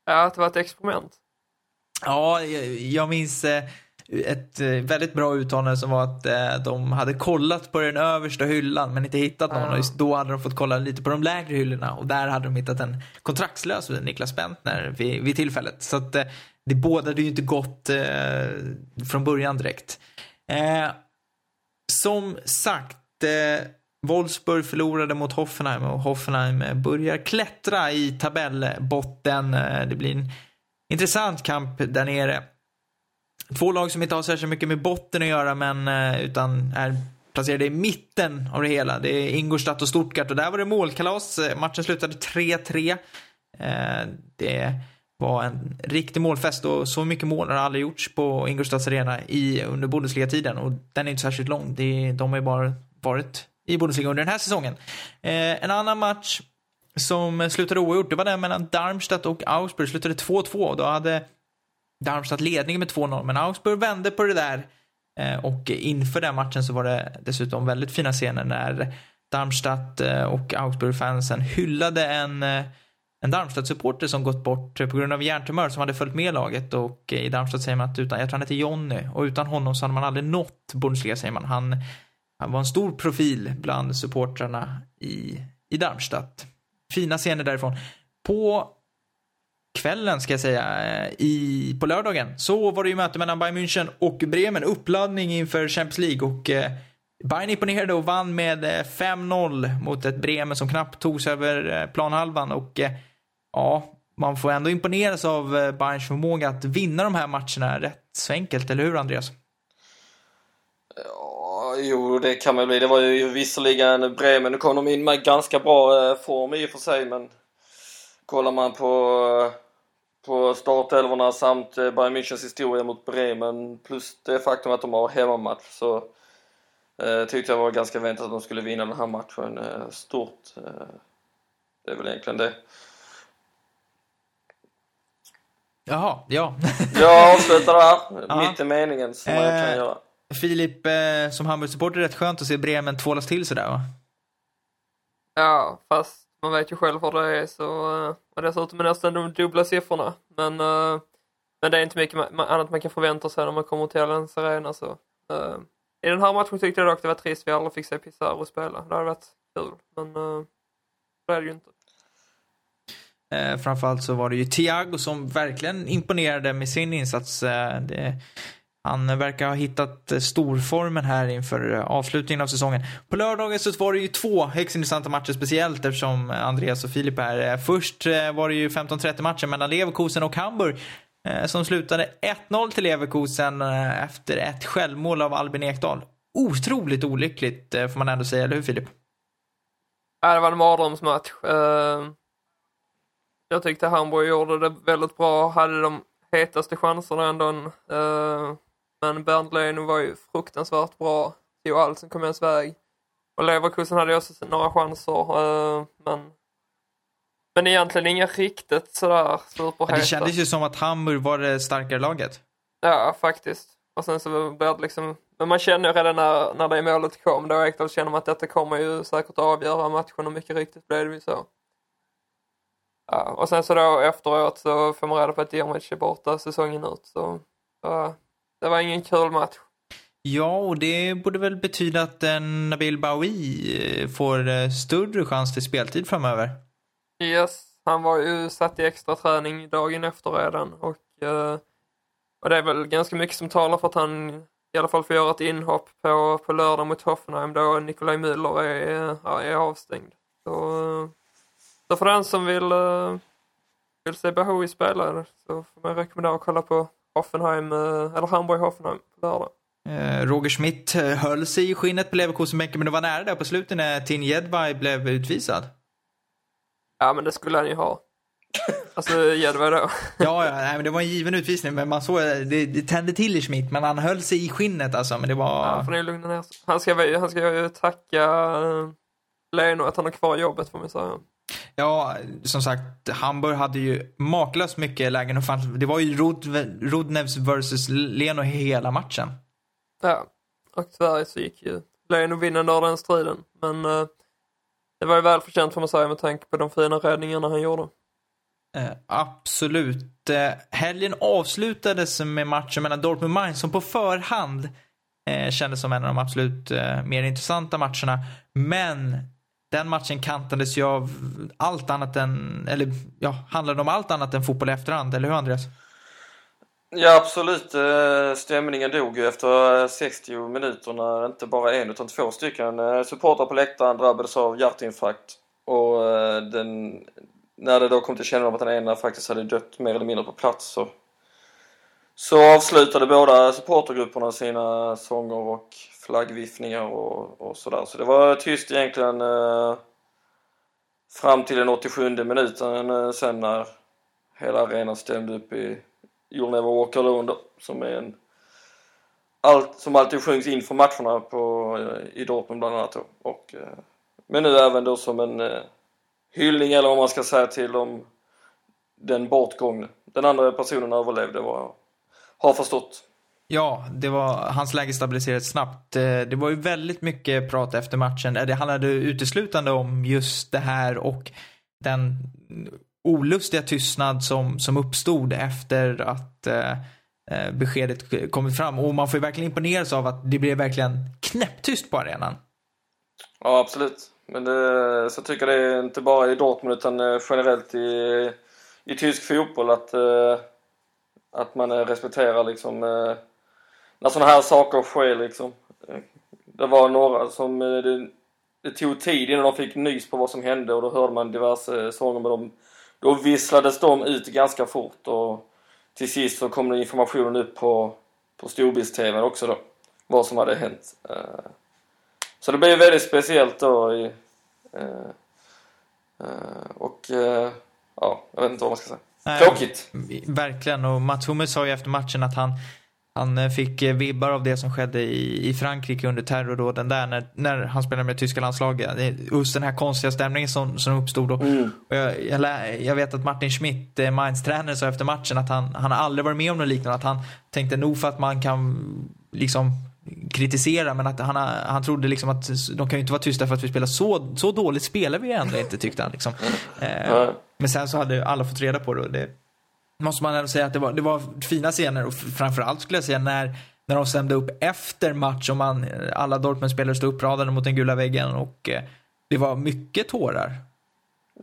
Ja, att det var ett experiment. Ja, jag, jag minns eh, ett eh, väldigt bra uttalande som var att eh, de hade kollat på den översta hyllan men inte hittat någon Ja. och just då hade de fått kolla lite på de lägre hyllorna och där hade de hittat en kontraktslös Niklas Bentner vid, vid tillfället. Så att eh, det bådade ju inte gott eh, från början direkt. Eh, som sagt, eh, Wolfsburg förlorade mot Hoffenheim och Hoffenheim börjar klättra i tabellbotten. Eh, det blir en intressant kamp där nere. Två lag som inte har särskilt mycket med botten att göra men eh, utan är placerade i mitten av det hela. Det är Ingolstadt och Stuttgart och där var det målkalas. Eh, matchen slutade 3-3. Det var en riktig målfest och så mycket mål har aldrig gjorts på Ingolstadts arena i, under Bundesliga-tiden och den är inte särskilt lång. Det, de har ju bara varit i Bundesliga under den här säsongen. Eh, en annan match som slutade oavgjort, det var den mellan Darmstadt och Augsburg. Slutade 2-2 då hade Darmstadt ledningen med 2-0, men Augsburg vände på det där. Eh, Och inför den matchen så var det dessutom väldigt fina scener när Darmstadt eh, och Augsburg-fansen hyllade en, eh, en Darmstadt-supporter som gått bort på grund av hjärntumör som hade följt med laget och eh, i Darmstadt säger man att utan, jag tror han heter Jonny, och utan honom så hade man aldrig nått Bundesliga säger man. Han, han var en stor profil bland supportrarna i, i Darmstadt. Fina scener därifrån. På kvällen ska jag säga, eh, i, på lördagen, så var det ju möte mellan Bayern München och Bremen. Uppladdning inför Champions League och eh, Bayern imponerade och vann med eh, 5-0 mot ett Bremen som knappt tog sig över eh, planhalvan och eh, ja, man får ändå imponeras av Bayerns förmåga att vinna de här matcherna rätt så enkelt, eller hur Andreas? Jo, det kan man bli. Det var ju visserligen Bremen. Nu kom de in med ganska bra eh, form i och för sig, men kollar man på, på startelvorna samt eh, Bayern Münchens historia mot Bremen plus det faktum att de har hemmamatch så eh, tyckte jag var ganska väntat att de skulle vinna den här matchen eh, stort. Eh, det är väl egentligen det. Jaha, ja. Jag avslutar där, [laughs] mitt i meningen som man Eh, kan göra. Filip, eh, som Hamburg-supporter är det rätt skönt att se Bremen tvålas till sådär va? Ja, fast man vet ju själv hur det är så, eh, och dessutom är det nästan de dubbla siffrorna. Men, eh, men det är inte mycket ma- ma- annat man kan förvänta sig när man kommer till Allianz Arena så Eh, I den här matchen tyckte jag dock det var trist vi aldrig fick se Pizarro spela. Det hade varit kul, men uh, det är det ju inte. Eh, framförallt så var det ju Thiago som verkligen imponerade med sin insats. Eh, det, han verkar ha hittat storformen här inför eh, avslutningen av säsongen. På lördagen så var det ju två högst intressanta matcher speciellt eftersom Andreas och Filip är. Eh, först eh, var det ju 15-30 matchen mellan Leverkusen och Hamburg som slutade 1-0 till Leverkusen efter ett självmål av Albin Ekdal. Otroligt olyckligt får man ändå säga, eller hur Filip? Ja, det var en mardrömsmatch. Jag tyckte Hamburg gjorde det väldigt bra, hade de hetaste chanserna ändå. Men Bernd Lehn var ju fruktansvärt bra, tog allt som kom ens väg. Och Leverkusen hade ju också några chanser, eh, men men egentligen inga riktigt sådär superheta. Det kändes ju som att Hamburg var det starkare laget. Ja, faktiskt. Och sen så blev det liksom, men man känner ju redan när, när det målet kom då Ekdal känner man att detta kommer ju säkert avgöra matchen och mycket riktigt blev det ju så. Ja, och sen så då efteråt så får man reda på att Dirmic är borta säsongen ut så ja, det var ingen kul match. Ja, och det borde väl betyda att en Nabil Baoui eh, får eh, större chans till speltid framöver. Yes, han var ju satt i extra träning dagen efter redan och, eh, och det är väl ganska mycket som talar för att han i alla fall får göra ett inhopp på, på lördag mot Hoffenheim då Nikolaj Müller är, är avstängd. Så, så för den som vill, vill se Bahoui spela så får man rekommendera att kolla på Hoffenheim, eh, eller Hamburg-Hoffenheim på lördag. Eh, Roger Schmidt eh, höll sig i skinnet på Leverkusenbänken, men det var nära där på slutet när Tin Jedvai blev utvisad. Ja men det skulle han ju ha. [laughs] Alltså Jedvai då. Ja, ja nej, men det var en given utvisning, men man såg, det, det tände till i Schmidt, men han höll sig i skinnet alltså, men det var... Ja, får ni lugna ner sig. Han ska, han ska ju tacka Leno att han har kvar jobbet får man säga. Ja, som sagt, Hamburg hade ju makalöst mycket lägen och fanns, det var ju Rud, Rudnevs versus Leno hela matchen. Ja, och tyvärr så gick ju Leno vinnande av den striden. Men eh, det var ju välförtjänt får man säga med tanke på de fina räddningarna han gjorde. Eh, absolut. Eh, helgen avslutades med matchen mellan Dortmund och Mainz som på förhand eh, kändes som en av de absolut eh, mer intressanta matcherna. Men den matchen kantades ju av allt annat än, eller ja, handlade om allt annat än fotboll i efterhand, eller hur Andreas? Ja absolut, eh, stämningen dog ju efter eh, 60 minuter när inte bara en utan två stycken eh, supportrar på läktaren drabbades av hjärtinfarkt. Och den, när det då kom till kännedom att den ena faktiskt hade dött mer eller mindre på plats så, så avslutade båda supportergrupperna sina sånger och flaggviftningar och, och sådär. Så det var tyst egentligen eh, fram till den 87 minuten eh, sen när hela arenan stämde upp i You'll Never Walk Alone då, som är en allt, som alltid sjungs inför matcherna på, eh, i Dortmund bland annat då. Och, eh, men nu även då som en eh, hyllning eller vad man ska säga till om den bortgångne. Den andra personen överlevde vad jag har förstått. Ja, det var, hans läge stabiliserades snabbt. Eh, det var ju väldigt mycket prat efter matchen. Eh, det handlade uteslutande om just det här och den olustiga tystnad som, som uppstod efter att eh, eh beskedet kommit fram. Och man får ju verkligen imponeras av att det blev verkligen knäpptyst på arenan. Ja, absolut. Men det, så tycker jag det är inte bara i Dortmund utan generellt i, i tysk fotboll att, att man respekterar liksom eh, när sådana här saker sker liksom. Eh, Det var några som eh, det, det tog tid innan de fick nys på vad som hände och då hörde man diverse sånger med dem. Då visslades de ut ganska fort och till sist så kom det informationen upp på, på storbilds-tv också då. Vad som hade hänt. Eh, så det blev väldigt speciellt då i, eh, eh, och eh, ja, jag vet inte vad man ska säga. Tråkigt. Verkligen. Och Mats Hummels sa ju efter matchen att han, han eh, fick eh, vibbar av det som skedde i, i Frankrike under terrordåden där när, när han spelade med tyska landslaget. Just den här konstiga stämningen som, som uppstod. Och, Mm. och jag, jag, jag vet att Martin Schmidt, eh, Mainz tränare, sa efter matchen att han, han har aldrig varit med om något liknande. Att han tänkte nog för att man kan liksom kritisera men att han, han trodde liksom att de kan ju inte vara tysta för att vi spelar så, så dåligt spelar vi ändå inte tyckte han. Liksom. Nej. men sen så hade alla fått reda på det det måste man ändå säga att det var, det var fina scener och framförallt skulle jag säga när, när de stämde upp efter match och man, alla Dortmund-spelare stod uppradade mot den gula väggen och eh, det var mycket tårar.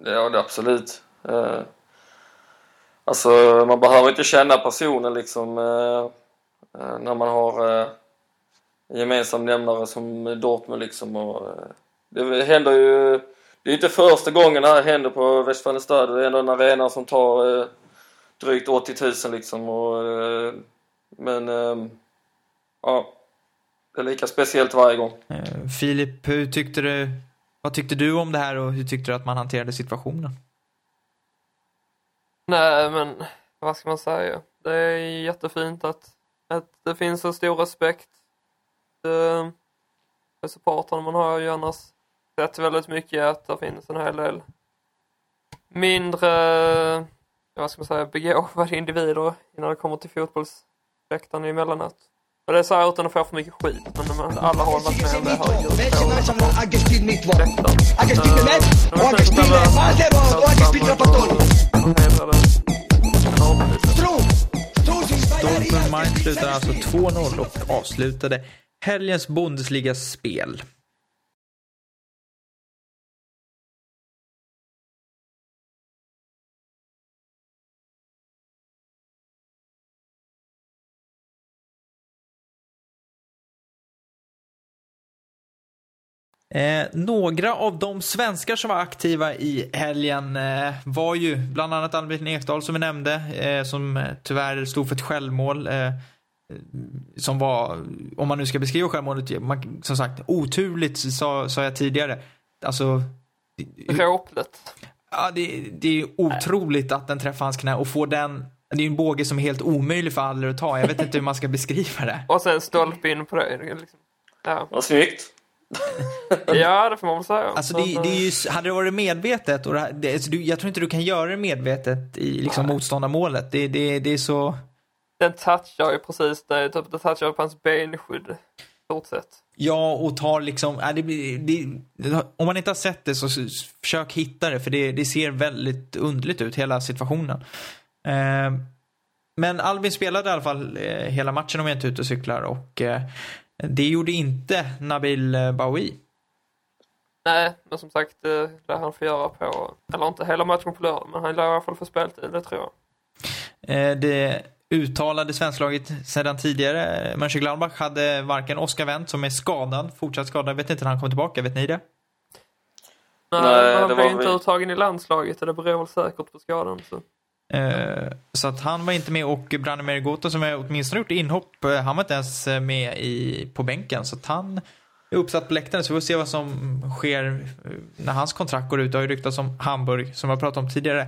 Ja, det absolut. Eh, alltså, man behöver inte känna personen liksom eh, eh, när man har eh, en gemensam nämnare som Dortmund liksom. Och, eh, det händer ju, det är inte första gången det här händer på Westfalenstad. Det är ändå en arena som tar eh, drygt 80 000 liksom. Och, eh, men, eh, ja. Det är lika speciellt varje gång. Eh, Filip, hur tyckte du, vad tyckte du om det här och hur tyckte du att man hanterade situationen? Nej, men vad ska man säga? Det är jättefint att, att det finns så stor respekt eh, för supportrarna. Man har ju annars sett väldigt mycket att det finns en hel del mindre, vad ska man säga, begåvade [laughs] individer innan det kommer till fotbollsläktaren emellanåt. Och det är så här utan att få för mycket skit, men man, alla har varit med om det här. Dortmund Mainz slutar alltså 2-0 och avslutade helgens Bundesliga-spel. Eh, några av de svenskar som var aktiva i helgen eh, var ju bland annat Albin Ekdal som vi nämnde, eh, som tyvärr stod för ett självmål. Eh, som var, om man nu ska beskriva självmålet, man, som sagt, oturligt sa, sa jag tidigare. Alltså, det- Dråpligt. ja, det, det är otroligt att den träffar hans knä och får den, det är en båge som är helt omöjlig för Adler att ta. Jag vet inte hur man ska beskriva det. Och sen stolpe in på det. Liksom. Ja. Vad snyggt! [laughs] ja, det får man väl säga. Alltså det, det är ju, hade det varit medvetet, och det, alltså, du, jag tror inte du kan göra det medvetet i liksom, motståndarmålet. Det, det, det är så... Den touchar ju precis det, typ, det touchar på hans benskydd. sett. Ja, och tar liksom, äh, det, det, om man inte har sett det så försök hitta det för det, det ser väldigt underligt ut, hela situationen. Eh, men Albin spelade i alla fall eh, hela matchen om jag inte är ute och cyklar och eh, det gjorde inte Nabil eh, Baoui. Nej, men som sagt, det lär han få göra på, eller inte hela matchen på lördag, men han lär i alla fall få speltid, det tror jag. Eh, det uttalade svensklaget sedan tidigare, Mönchengladbach, hade varken Oskar Wendt som är skadad, fortsatt skadad, jag vet inte när han kommer tillbaka, vet ni det? Nej, Nej, men han det blev var inte uttagen i landslaget och det beror väl säkert på skadan. Så. Eh, Så att han var inte med och Branimir Gota som har åtminstone gjort inhopp, eh, han var inte ens med i, på bänken. Så att han är uppsatt på läktaren så vi får se vad som sker eh, när hans kontrakt går ut. Det har ju ryktats om Hamburg som jag pratade om tidigare.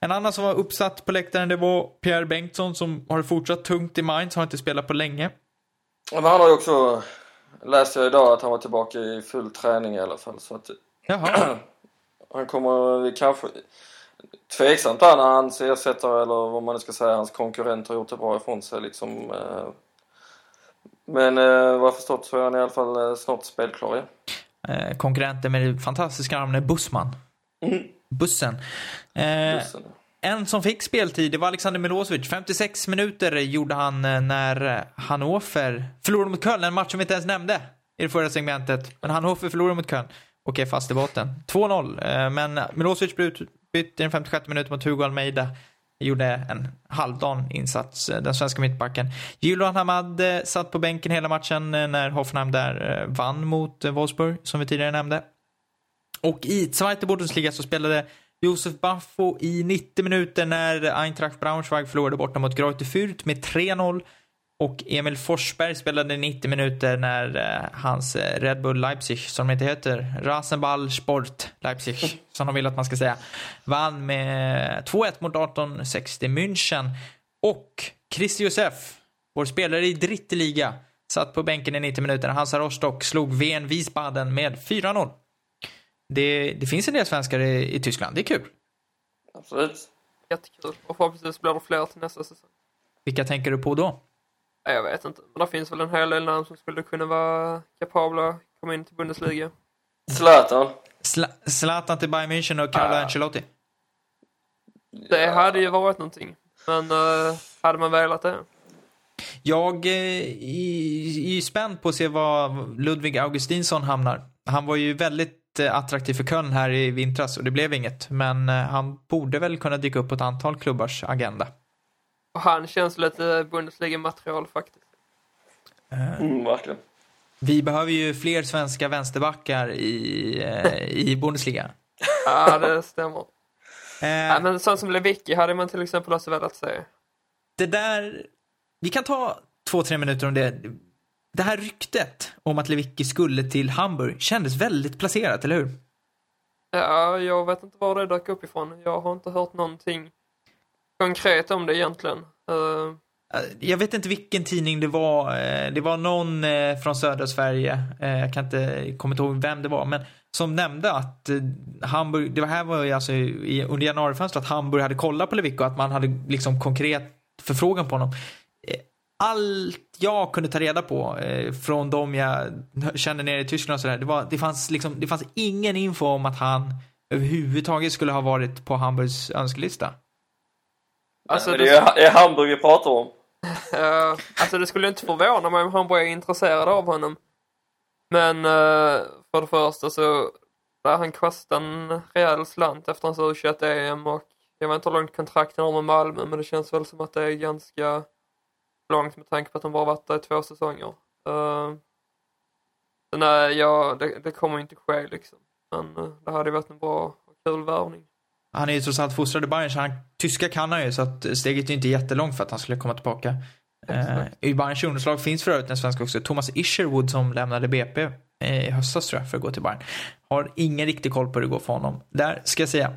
En annan som var uppsatt på läktaren det var Pierre Bengtsson som har fortsatt tungt i Mainz, har inte spelat på länge. Men han har ju också, läste jag idag, att han var tillbaka i full träning i alla fall. Så att Jaha. [clears throat] han kommer kanske, tveksamt där när hans ersättare eller vad man nu ska säga, hans konkurrent har gjort det bra ifrån sig liksom. eh. Men eh, vad jag förstått så är han i alla fall eh, snart spelklar igen. Eh, konkurrenten med det fantastiska namnet Bussman. Bussen. Eh, Bussen. En som fick speltid, det var Alexander Milosevic. 56 minuter gjorde han när Hannover förlorade mot Köln, en match som vi inte ens nämnde i det förra segmentet. Men Hannover förlorade mot Köln och är fast i botten. 2-0, eh, men Milosevic blev Bytt i den 56 minuten mot Hugo Almeida. Gjorde en halvdan insats, eh, den svenska mittbacken. Julian Hamad eh, satt på bänken hela matchen eh, när Hoffenheim där vann mot Wolfsburg, som vi tidigare nämnde. Och i Zweite Bundesliga så spelade Josef Baffo i 90 minuter när Eintracht Braunschweig förlorade borta mot Greuther Fürth med 3-0. Och Emil Forsberg spelade 90 minuter när eh, hans eh, Red Bull Leipzig, som de inte heter, Rasenball Sport Leipzig, [laughs] som de vill att man ska säga, vann med 2-1 mot 1860 München. Och Christer Josef, vår spelare i Dritteliga, satt på bänken i 90 minuter när Hansa Rostock slog VN Wiesbaden med 4-0. Det, det finns en del svenskar i, i Tyskland, det är kul. Absolut. Jättekul. Och förhoppningsvis blir det fler till nästa säsong. Vilka tänker du på då? Jag vet inte. Men det finns väl en hel del namn som skulle kunna vara kapabla att komma in till Bundesliga. Zlatan. Zla- Zlatan till Bayern München och Carlo Ah. Ancelotti. Det hade ju varit någonting. Men eh, hade man velat det? Jag eh, är är spänd på att se var Ludvig Augustinsson hamnar. Han var ju väldigt eh, attraktiv för Köln här i vintras och det blev inget. Men eh, han borde väl kunna dyka upp på ett antal klubbars agenda. Och han känns lite Bundesliga-material faktiskt. Mm, verkligen. Vi behöver ju fler svenska vänsterbackar i, eh, i Bundesliga. [laughs] Ja, det stämmer. Eh, Ja, men sånt som Lewicki hade man till exempel också velat se. det där, vi kan ta två, tre minuter om det. Det här ryktet om att Lewicki skulle till Hamburg kändes väldigt placerat, eller hur? Ja, jag vet inte var det dök upp ifrån. Jag har inte hört någonting konkret om det egentligen. Uh... Jag vet inte vilken tidning det var. Eh, det var någon från södra Sverige. Jag kan inte, kommer inte ihåg vem det var. Men som nämnde att Hamburg, det här var ju alltså under januarifönstret att Hamburg hade kollat på Levicko, att man hade liksom konkret förfrågan på honom. Allt jag kunde ta reda på från de jag kände nere i Tyskland och sådär, det, var, det, fanns liksom, det fanns ingen info om att han överhuvudtaget skulle ha varit på Hamburgs önskelista alltså, Men det, det är, är Hamburg vi pratar om. [laughs] alltså det skulle inte förvåna mig om han bara är intresserad av honom. Men eh, för det första så lär han kosta en rejäl slant efter hans U21-EM och jag vet inte hur långt kontrakten har med Malmö men det känns väl som att det är ganska långt med tanke på att han bara varit där i två säsonger. Uh, nej, ja, det, det kommer inte ske liksom. Men eh, det hade ju varit en bra och kul värvning. Han är ju trots allt fostrad i Bayern så han, tyska kan han ju så att steget är inte jättelångt för att han skulle komma tillbaka. Eh, I Bayerns ungdomslag finns för övrigt en svensk också, Thomas Isherwood som lämnade BP eh, i höstas tror jag för att gå till Bayern. Har ingen riktig koll på hur det går för honom. Där ska jag säga.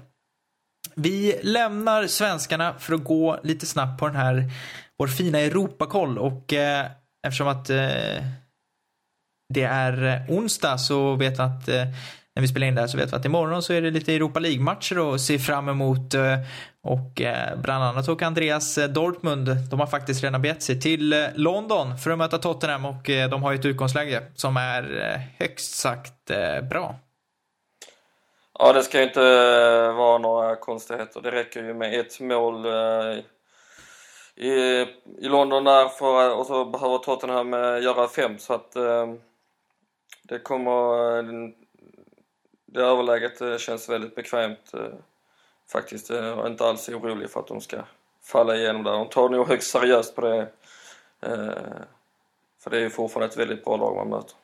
Vi lämnar svenskarna för att gå lite snabbt på den här, vår fina Europakoll och eh, eftersom att eh, det är eh, onsdag så vet vi att eh, när vi spelar in det här så vet vi att imorgon så är det lite Europa League-matcher att se fram emot. Eh, och eh, bland annat och Andreas eh, Dortmund, de har faktiskt redan begett sig till London för att möta Tottenham och de har ju ett utgångsläge som är högst sagt bra. Ja, det ska ju inte vara några konstigheter. Det räcker ju med ett mål i, i London där för, och så behöver Tottenham göra fem så att det kommer eh, Det överläget eh, känns väldigt bekvämt eh, faktiskt. Jag är inte alls orolig för att de ska falla igenom där. De tar nog högst seriöst på det. Eh, för det är ju fortfarande ett väldigt bra lag man möter.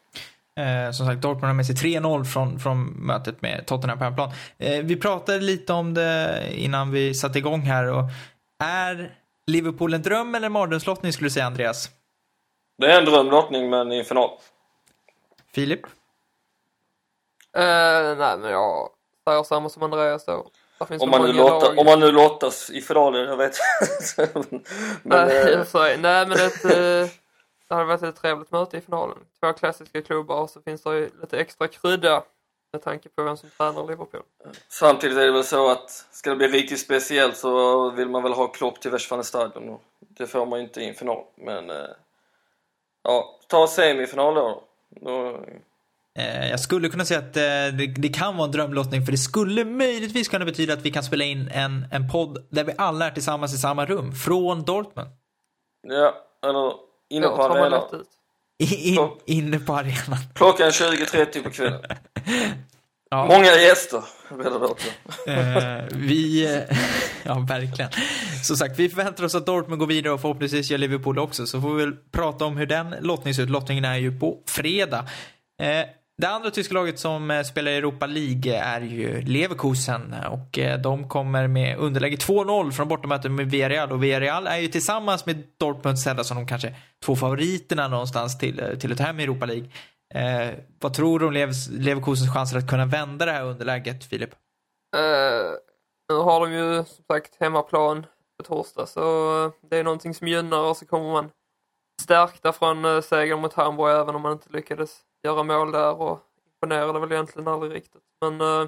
Eh, som sagt, Dortmund har med sig 3-0 från, från mötet med Tottenham på hemmaplan. Eh, vi pratade lite om det innan vi satte igång här och är Liverpool en dröm eller en mardrömslottning skulle du säga Andreas? Det är en drömlottning men i en final. Filip? Eh, nej, men jag säger samma som Andreas då. Om man, nu lag. om man nu lottas i finalen, jag vet [laughs] Men nej, i eh, sig. nej, men ett, eh, det hade varit ett trevligt möte i finalen. Två klassiska klubbar och så finns det ju lite extra krydda med tanke på vem som tränar Liverpool. samtidigt är det väl så att ska det bli riktigt speciellt så vill man väl ha Klopp till Westfalenstadion och det får man ju inte i en final. Men ja, ta semifinal då. då jag skulle kunna säga att eh, det, det kan vara en drömlottning för det skulle möjligtvis kunna betyda att vi kan spela in en, en podd där vi alla är tillsammans i samma rum, från Dortmund. ja, eller inne på man arenan. in, inne på arenan. [laughs] Klockan 20.30 på kvällen. Ja. Många gäster blir det då också. Eh, vi, eh, [laughs] ja verkligen. Som sagt, vi förväntar oss att Dortmund går vidare och förhoppningsvis gör Liverpool också. Så får vi väl prata om hur den lottningen ser ut. Lottningen är ju på fredag. Eh, det andra tyska laget som eh, spelar i Europa League är ju Leverkusen eh, och eh, de kommer med underläge 2-0 från bortamötet med Villarreal och Villarreal är ju tillsammans med Dortmund sedda som de kanske två favoriterna någonstans till, eh, till ett hem i Europa League. Eh, vad tror du om Lev- Leverkusens chanser att kunna vända det här underläget, Filip? Uh, nu har de ju som sagt hemmaplan på torsdag så det är någonting som gynnar och så kommer man stärkta från uh, segern mot Hamburg även om man inte lyckades göra mål där och imponerade väl egentligen aldrig riktigt. Men eh,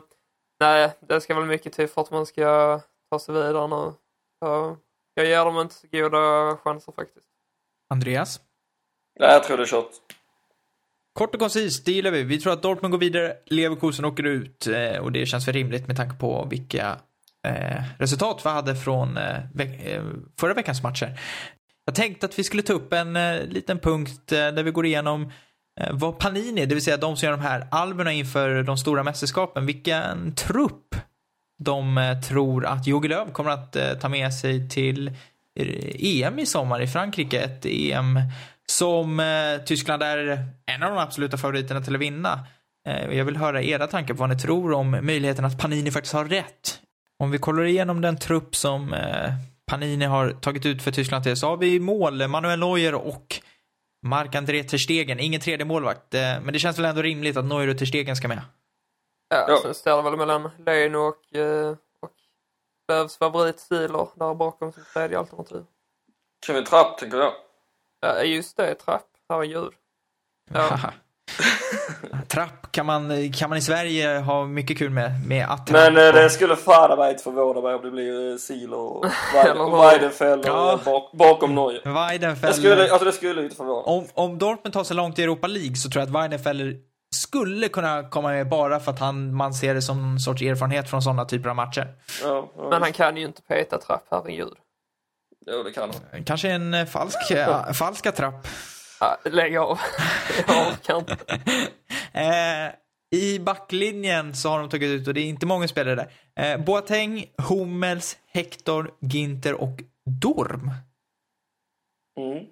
nej, det ska väl mycket till för att man ska ta sig vidare nu. Så jag ger dem inte så goda chanser faktiskt. Andreas? Nej, jag tror det är kört. Kort och koncist, det gillar vi. Vi tror att Dortmund går vidare, Leverkusen åker ut eh, och det känns väl rimligt med tanke på vilka eh, resultat vi hade från eh, veck- eh, förra veckans matcher. Jag tänkte att vi skulle ta upp en eh, liten punkt eh, där vi går igenom eh, Eh, vad Panini, det vill säga de som gör de här alberna inför de stora mästerskapen, vilken trupp de eh, tror att Jogi Löw kommer att eh, ta med sig till EM i sommar i Frankrike. Ett EM som Tyskland är en av de absoluta favoriterna till att vinna. Jag vill höra era tankar på vad ni tror om möjligheten att Panini faktiskt har rätt. Om vi kollar igenom den trupp som Panini har tagit ut för Tyskland till så har vi mål Manuel Neuer och Marc-André Ter Stegen. Ingen tredje målvakt, eh, men det känns väl ändå rimligt att Neuer och Ter Stegen ska med. Ja, Ja. sen står det väl mellan Leno och, eh, och Lövs favorit Siler där bakom som tredje alternativ. Kevin Trapp tänker jag. Ja, just det, Trapp. Herregud. Ja. [laughs] Trapp kan man, kan man i Sverige ha mycket kul med, med att Men eh, det skulle fan mig inte förvåna mig om det blir eh, Silo och? [laughs] Weidenfeld Ja. bak, bakom Neuer. Det Weidenfeller. skulle, alltså det skulle inte förvåna. Om, om Dortmund tar sig långt i Europa League så tror jag att Weidenfeller skulle kunna komma med bara för att han, man ser det som en sorts erfarenhet från sådana typer av matcher. Ja, ja, Men han kan ju inte peta Trapp, herregud. Jo, det kan han. Kanske en eh, falsk, [laughs] falska trapp. Lägg av. [laughs] Jag orkar inte. Eh, I backlinjen så har de tagit ut, och det är inte många spelare där, eh, Boateng, Hummels, Hector, Ginter och Dorm. Mm.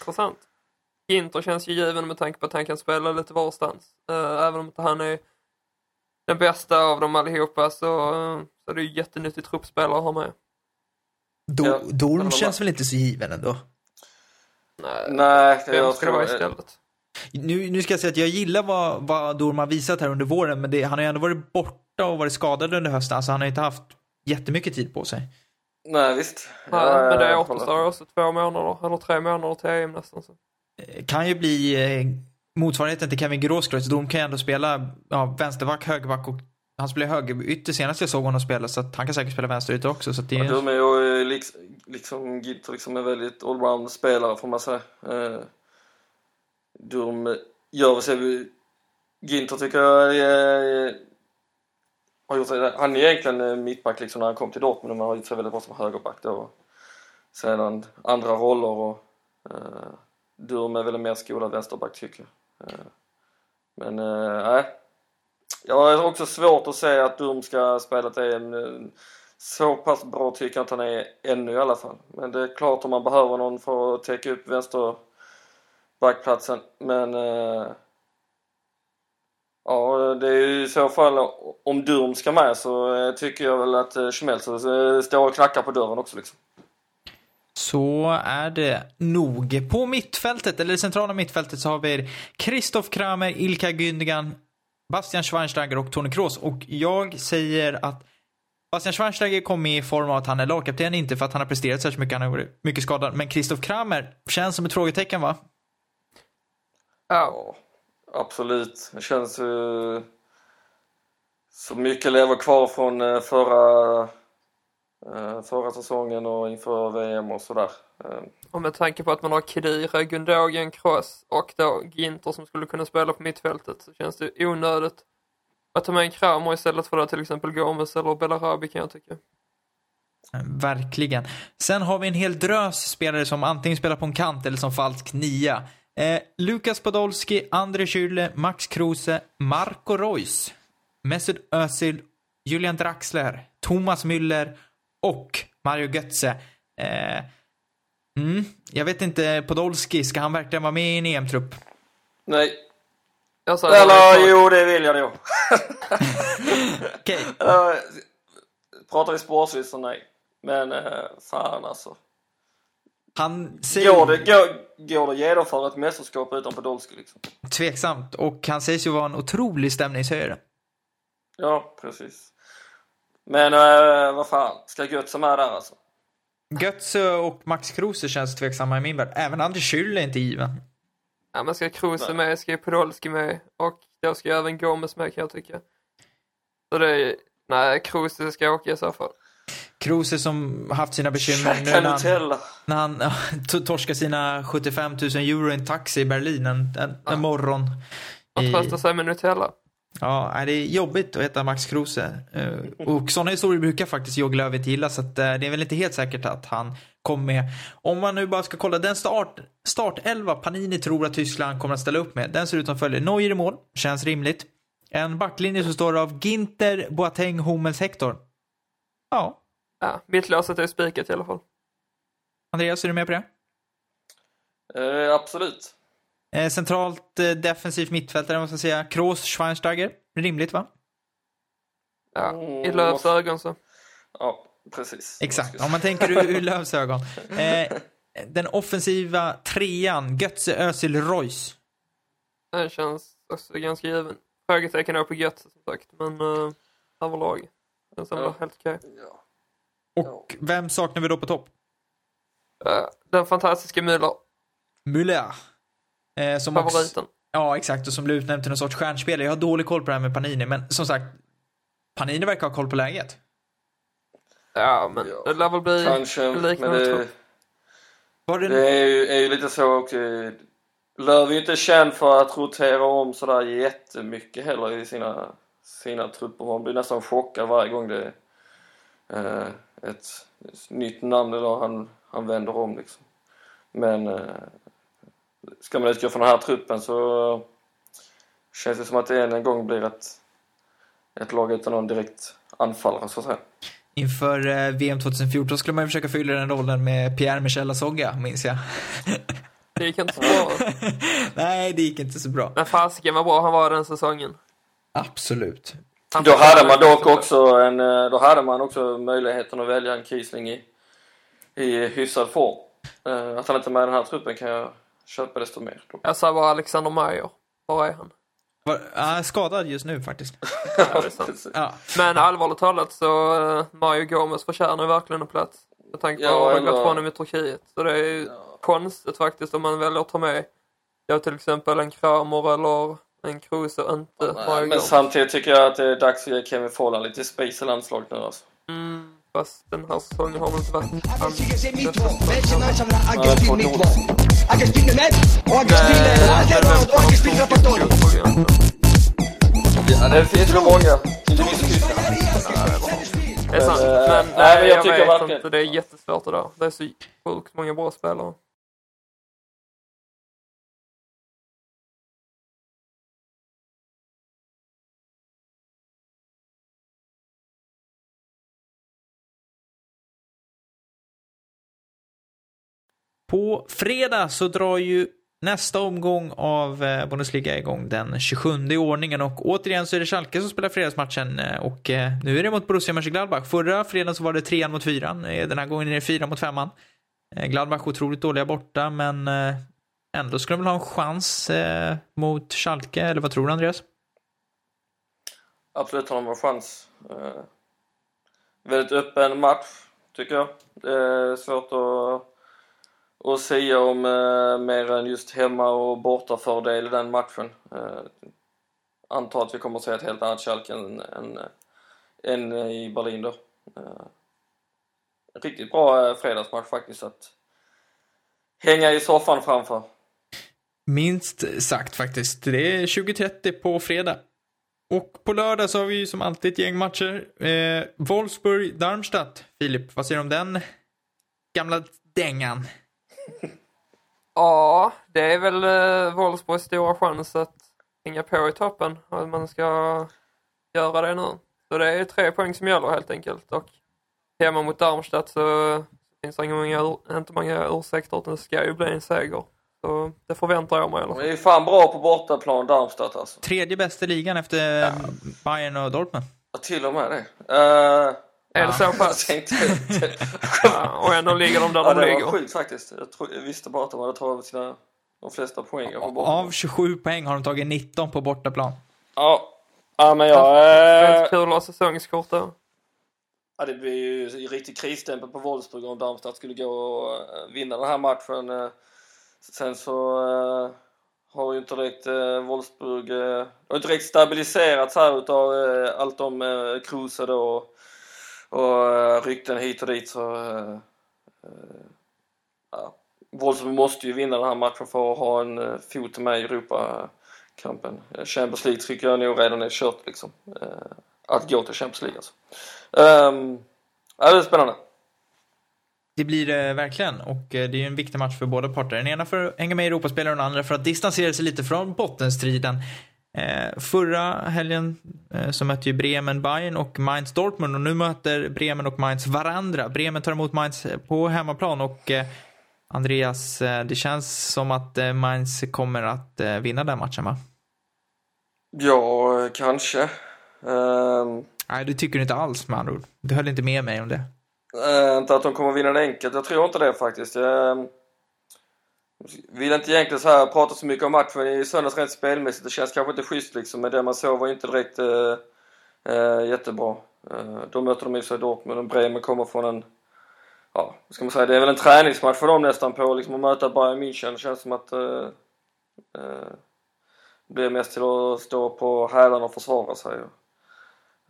Intressant. Ginter känns ju given med tanke på att han kan spela lite varstans. Eh, även om inte han är den bästa av dem allihopa så, uh, så är det ju jättenyttig truppspelare att ha med. Do- Ja, Dorm känns väl inte så given ändå? Nej, Nej, vem jag ska det vara istället? Nu, nu ska jag säga att jag gillar vad, vad Dorm har visat här under våren, men det, han har ju ändå varit borta och varit skadad under hösten, alltså han har inte haft jättemycket tid på sig. Nej, visst. Nej, Ja, men det jag återstår också två månader, eller tre månader till EM nästan. Så. Eh, Kan ju bli eh, motsvarigheten till Kevin Grosskreutz. Dorm kan ju ändå spela ja, vänsterback, högerback och han spelade högerytter senast jag såg honom spela, så att han kan säkert spela vänsterytter också. Så det Ja, är... de är ju eh, liksom, liksom Ginter liksom en väldigt allround-spelare får man säga. Eh, de gör sig... Ginter tycker jag är, har gjort sig, Han är egentligen eh, mittback liksom när han kom till Dortmund men har gjort sig väldigt bra som högerback då. Sedan andra roller och eh, Durm är väl en mer skolad vänsterback tycker jag. Eh, men eh, nej. Jag har också svårt att säga att Durm ska spela ett EM. Så pass bra tycker jag inte han är ännu i alla fall. Men det är klart om man behöver någon för att täcka upp vänsterbackplatsen. Men eh, ja, det är ju i så fall om Durm ska med så eh, tycker jag väl att eh, Schmelzer eh, står och knackar på dörren också liksom. Så är det nog. På mittfältet, eller det centrala mittfältet, så har vi Christoph Kramer, Ilka Gündogan, Bastian Schweinsteiger och Toni Kroos. Och jag säger att Bastian Schweinsteiger kom med i form av att han är lagkapten, inte för att han har presterat särskilt mycket, han har varit mycket skadad. Men Christoph Kramer känns som ett frågetecken va? Ja, absolut. Det känns ju så mycket lever kvar från eh, förra, eh, förra säsongen och inför VM och sådär. Eh, och med tanke på att man har Kedira, Gundogan, Kroos och då Ginter som skulle kunna spela på mittfältet så känns det onödigt att ta med en Kramer istället för då till exempel Gomes eller Belarabi kan jag tycka. Eh, verkligen. Sen har vi en hel drös spelare som antingen spelar på en kant eller som falsk nia. Eh, Lukas Podolski, André Schürrle, Max Kruse, Marco Reus, Mesut Özil, Julian Draxler, Thomas Müller och Mario Götze. Eh, mm, jag vet inte, Podolski, ska han verkligen vara med i en EM-trupp? nej, bara eller ett jo det vill jag nog. [laughs] Okej, Eh, pratar vi sportsligt så nej. Men eh, fan alltså. han säger... Går det, går, går det att genomföra ett mästerskap utan Podolski liksom? Tveksamt. Och han sägs ju vara en otrolig stämningshöjare. Ja, precis. Men eh, vad fan, ska Götze med där alltså? Götze och Max Kruse känns tveksamma i min värld. Även André Schürrle är inte given. Ja, men ska Kruse Nej. med, ska Podolski med och då ska ju även Gomes med kan jag tycka. Så det är, nej, Kruse ska åka i så fall. Kruse som haft sina bekymmer nu när han, när han ja, [laughs] to- torskade sina 75 000 euro i en taxi i Berlin en, en, en morgon. Man I, tröstar sig med Nutella. Ja, det är jobbigt att heta Max Kruse. Eh, Och sådana historier brukar faktiskt Jogi Löw inte gilla så att, eh, det är väl inte helt säkert att han kom med. Om man nu bara ska kolla den start, startelva Panini tror att Tyskland kommer att ställa upp med. Den ser ut som följer. Neuer i mål, känns rimligt. En backlinje som står av Ginter, Boateng, Hummels, Hector. Ja, Ja, mittlåset är spikat i alla fall. Andreas, är du med på det? Eh, absolut. Eh, centralt eh, defensivt mittfältare, måste jag säga. Kroos, Schweinsteiger. Rimligt, va? Ja, I Lööfs ögon så. Ja, precis. Exakt, om man tänker ur, ur Lööfs ögon. [laughs] Eh, den offensiva trean, Götze, Özil, Royce. Den känns också ganska given. Frågetecken är på Götze som sagt, men uh, överlag. Den som Ja. var helt okej. Ja. Och vem saknar vi då på topp? Eh, den fantastiska Müller, Müller. Eh, som också, favoriten. ja, exakt. Och som blev utnämnd till någon sorts stjärnspelare. Jag har dålig koll på det här med Panini, men som sagt, Panini verkar ha koll på läget. Ja, men Ja, det lär väl bli Kanske, liknande det. Var det, det är, ju, är ju lite så också. Löv är ju inte känd för att rotera om sådär jättemycket heller i sina, sina trupper. Man blir nästan chockad varje gång det är eh, ett, ett nytt namn eller han, han vänder om liksom. Men eh, ska man utgå från den här truppen så känns det som att det än en gång blir ett, ett lag utan någon direkt anfallare så att säga. Inför eh, VM 2014 skulle man ju försöka fylla den rollen med Pierre Michel Asogga, minns jag. Det gick inte så bra. [laughs] Nej, det gick inte så bra. Men fasiken vad bra han var den säsongen. Absolut. Då hade man dock också- också en, eh, då hade man också möjligheten att välja en Kiesling i, i hyfsad form. Eh, Att han inte är med i den här truppen kan jag köpa desto mer. Då. Jag sa bara Alexander Meyer. Var är han? Var, ah, skadad just nu faktiskt. [laughs] Ja, det. Ja. Men allvarligt talat så uh, Mario Gomez förtjänar verkligen en plats. Med tanke på Ja, vad ändå- gått från honom i Turkiet. Så det är ju konstigt faktiskt om man väljer att ta med ja, till exempel en Kramer eller en Kruse och inte Mario Men Gomez. samtidigt tycker jag att det är dags att ge Kevin Folland lite space i landslaget nu alltså. Mm, fast den här säsongen har väl inte varit Anche dåligt. val. Anche Steve Net, o anche Steve Eh, Alter, men vem o anche Steve som Trapattoni. stod i gruppen? Ja, det finns nog många. Inte minst i Tyskland. Det är sant. Men, eh, nej, men jag jag, tycker verkligen-. Det är jättesvårt där. Det är så sjukt många bra spelare. På fredag så drar ju nästa omgång av eh, Bundesliga igång den 27 i ordningen och återigen så är det Schalke som spelar fredagsmatchen eh, och eh, nu är det mot Borussia Mönchengladbach. Förra fredagen så var det trean mot fyran, den här gången är det fyra mot femman. Gladbach otroligt dåliga borta men ändå skulle de väl ha en chans mot Schalke, eller vad tror du Andreas? Absolut har de en chans. Väldigt öppen match, tycker jag. Det är svårt att, att säga om eh, mer än just hemma och bortafördel i den matchen. Eh, antar att vi kommer att se ett helt annat Schalke än, än, än i Berlin då. Eh, riktigt bra eh, fredagsmatch faktiskt att hänga i soffan framför. Minst sagt faktiskt. Det är 20.30 på fredag. Och på lördag så har vi ju som alltid ett gäng matcher. Eh, Wolfsburg-Darmstadt. Filip, vad säger du om den gamla dängan? [laughs] Ja, det är väl uh, Wolfsburgs stora chans att hänga på i toppen. Att man ska göra det nu. Så det är tre poäng som gäller helt enkelt. Och hemma mot Darmstadt så finns det inga, många, inte många ursäkter utan det ska ju bli en seger. Så det förväntar jag mig i alla De fall. är ju fan bra på bortaplan, Darmstadt alltså. Tredje bästa ligan efter Bayern och Dortmund. Ja, till och med det. Uh, Är det så jag pass? [laughs] Ja, och ändå ligger de där ja, de det ligger. var sjukt faktiskt. Jag, tro, jag visste bara att de hade tagit sina, de flesta poängen på bort. Av 27 poäng har de tagit 19 på bortaplan. Ja. ja, men jag... Väldigt Eh, kul att ha säsongskort då. ja, det blir ju riktigt krisstämpel på Wolfsburg om Darmstadt skulle gå och eh, vinna den här matchen. Eh, Sen så har ju inte direkt eh, Wolfsburg... Eh, har inte direkt stabiliserats här utav eh, allt om eh, Kruse då och, och eh, rykten hit och dit så... Eh, eh, ja. Wolfsburg måste ju vinna den här matchen för att ha en eh, fot med i Europakampen. Champions League tycker jag nog redan är kört liksom. Att gå till Champions League alltså. Um, ja, det är spännande. det blir det verkligen. Och det är ju en viktig match för båda parter. Den ena för att hänga med i Europaspel och den andra för att distansera sig lite från bottenstriden. Eh, förra helgen eh, så mötte ju Bremen Bayern och Mainz Dortmund och nu möter Bremen och Mainz varandra. Bremen tar emot Mainz på hemmaplan och eh, Andreas, eh, det känns som att eh, Mainz kommer att eh, vinna den matchen va? Ja, kanske. Ehm, Nej, du tycker inte alls med andra ord. Du höll inte med mig om det. Eh, inte att de kommer vinna det enkelt. Jag tror inte det faktiskt. Jag eh, vill inte egentligen så här prata så mycket om matchen i söndags rent spelmässigt. Det känns kanske inte schysst liksom. Men det man såg var inte direkt eh, eh, jättebra. Eh, då möter de i sig Dortmund och Bremen kommer från en Ja, vad ska man säga? Det är väl en träningsmatch för dem nästan på liksom att möta Bayern München. Det känns som att eh, eh, det blir mest till att stå på hälarna och försvara sig.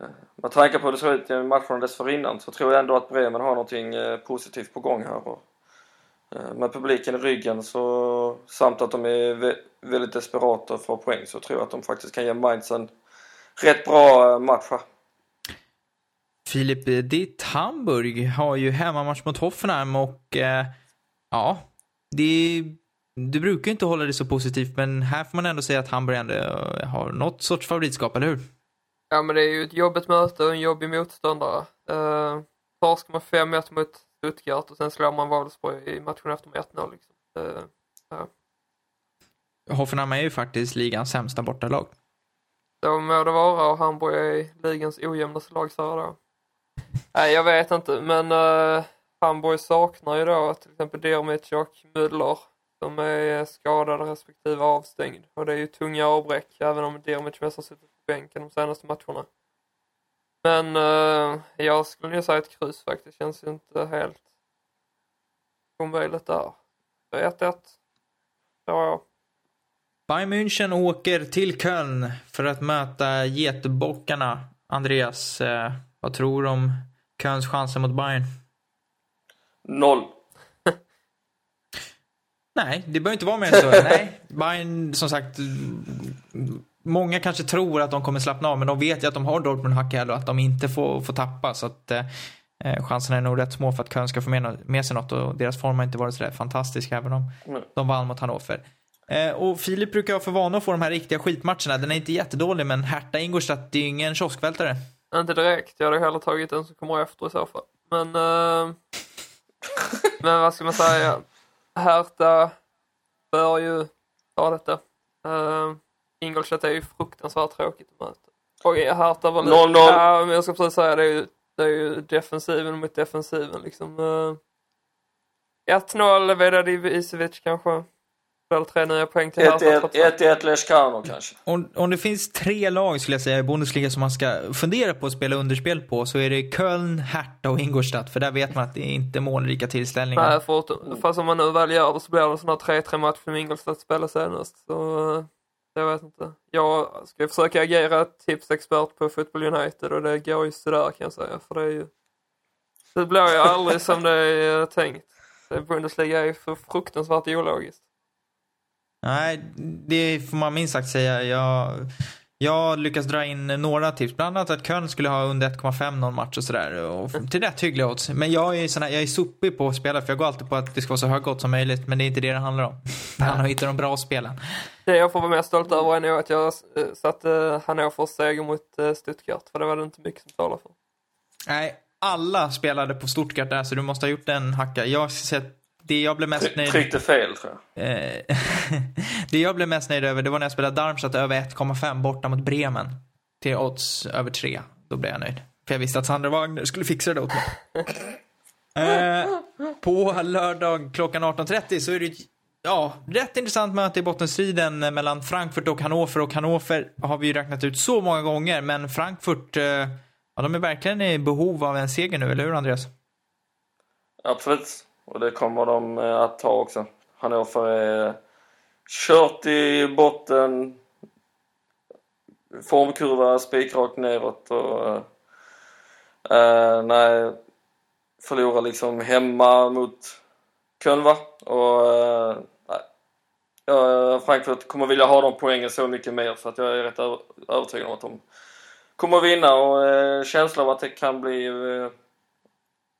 Eh, Med tanke på hur det såg ut i matcherna dessförinnan så tror jag ändå att Bremen har någonting eh, positivt på gång här. Och, med publiken i ryggen så, samt att de är vä väldigt desperata för poäng så tror jag att de faktiskt kan ge Mainz en rätt bra eh, match här. Filip, ditt Hamburg har ju hemmamatch mot Hoffenheim och eh, ja, det, du brukar ju inte hålla det så positivt men här får man ändå säga att Hamburg ändå eh, har något sorts favoritskap, eller hur? Ja, men det är ju ett jobbigt möte och en jobbig motståndare. Uh, torskar man 5-1 mot Stuttgart och sen slår man Wolfsburg i matchen efter med 1-0 liksom. Uh, ja. Hoffenheim är ju faktiskt ligans sämsta bortalag. Så må det vara och Hamburg är ligans ojämnaste lag så då. Nej, jag vet inte, men uh, Hamburg saknar ju då till exempel Dermic och Müller som är skadade respektive avstängd. Och det är ju tunga avbräck, även om Dermic mest har suttit på bänken de senaste matcherna. Men uh, jag skulle nog säga ett kryss faktiskt, känns ju inte helt omöjligt där. 1-1, tror jag. Bayern München åker till Köln för att möta Getebockarna. Andreas, eh, vad tror du om Kölns chanser mot Bayern? Noll. [laughs] Nej, det behöver inte vara mer än så. [laughs] Nej, Bayern, som sagt, många kanske tror att de kommer slappna av, men de vet ju att de har Dortmund hack och att de inte får, får tappa, så att eh, chanserna är nog rätt små för att Köln ska få med, med sig något och deras form har inte varit sådär fantastisk, även om Mm. de vann mot Hannover. Eh, och Filip brukar ha för vana att få de här riktiga skitmatcherna. Den är inte jättedålig, men Hertha Ingolstadt, det är ju ingen kioskvältare. Inte direkt, jag hade hellre tagit den som kommer efter i så fall. Men, eh, [laughs] men vad ska man säga? Hertha bör ju ta detta. Uh, Ingolstadt är ju fruktansvärt tråkigt att möta. Och Hertha var lite... 0-0. Ja, men jag ska precis säga det är ju, det är ju defensiven mot defensiven liksom. Uh, 1-0 Vedad Isevic kanske. Eller tre nya poäng till Hertha trots allt. 1-1 Leshkano kanske. Om, om det finns tre lag, skulle jag säga, i Bundesliga som man ska fundera på att spela underspel på, så är det Köln, Hertha och Ingolstadt. För där vet man att det är inte målrika tillställningar. Nej, för, fast om man nu väl gör det så blir det en sån här 3-3 match som Ingolstadt spelade senast. Så eh, jag vet inte. Jag ska försöka agera tipsexpert på Football United och det går ju sådär kan jag säga. För det är ju... Det blir ju aldrig som det är tänkt. Bundesliga är ju för fruktansvärt ologiskt. Nej, det får man minst sagt säga. Jag, jag lyckas dra in några tips. Bland annat att Köln skulle ha under 1,5 någon match och sådär. Och till rätt hyggliga odds. Men jag är, sån här, jag är sopig på att spela för jag går alltid på att det ska vara så höga odds som möjligt. Men det är inte det det handlar om. [laughs] Det handlar om att hitta de bra spelen. Det jag får vara mest stolt över är nog att jag eh, satte Hannovers seger mot eh, Stuttgart. För det var det inte mycket som talade för. Nej, alla spelade på Stuttgart där så du måste ha gjort en hacka. Jag har sett det jag blev mest nöjd Tryckte fel tror jag. Eh, [laughs] det jag blev mest nöjd över det var när jag spelade Darmstadt över 1,5 borta mot Bremen. Till odds över 3. Då blev jag nöjd. För jag visste att Sandra Wagner skulle fixa det åt mig. [laughs] eh, på lördag klockan 18.30 så är det ja, rätt intressant möte i bottenstriden mellan Frankfurt och Hannover. Och Hannover har vi ju räknat ut så många gånger. Men Frankfurt, eh, ja, de är verkligen i behov av en seger nu, eller hur Andreas? Absolut. Och det kommer de eh, att ta också. Hannover är eh, kört i botten. Formkurva spikrakt neråt och eh, eh, nej, förlorar liksom hemma mot Köln va? Och eh, nej. Frankfurt kommer vilja ha de poängen så mycket mer så att jag är rätt övertygad om att de kommer vinna och eh, känslan av att det kan bli eh,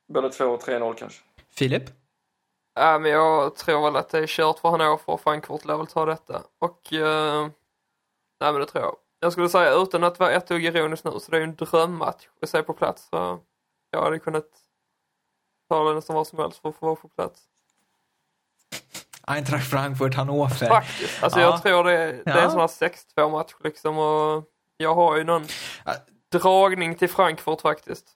både 2 och 3-0 kanske. Filip? Ja, men jag tror väl att det är kört för Hannover och Frankfurt lär väl ta detta. Och, eh, nej men det tror jag. Jag skulle säga utan att vara ett dugg ironisk nu, så det är ju en drömmatch att se på plats. Så jag hade kunnat ta det nästan vad som helst för att få vara på plats. Eintracht Frankfurt, Hannover. Faktiskt. Alltså Ja. jag tror det, det är en sån här 6-2 match liksom och jag har ju någon dragning till Frankfurt faktiskt.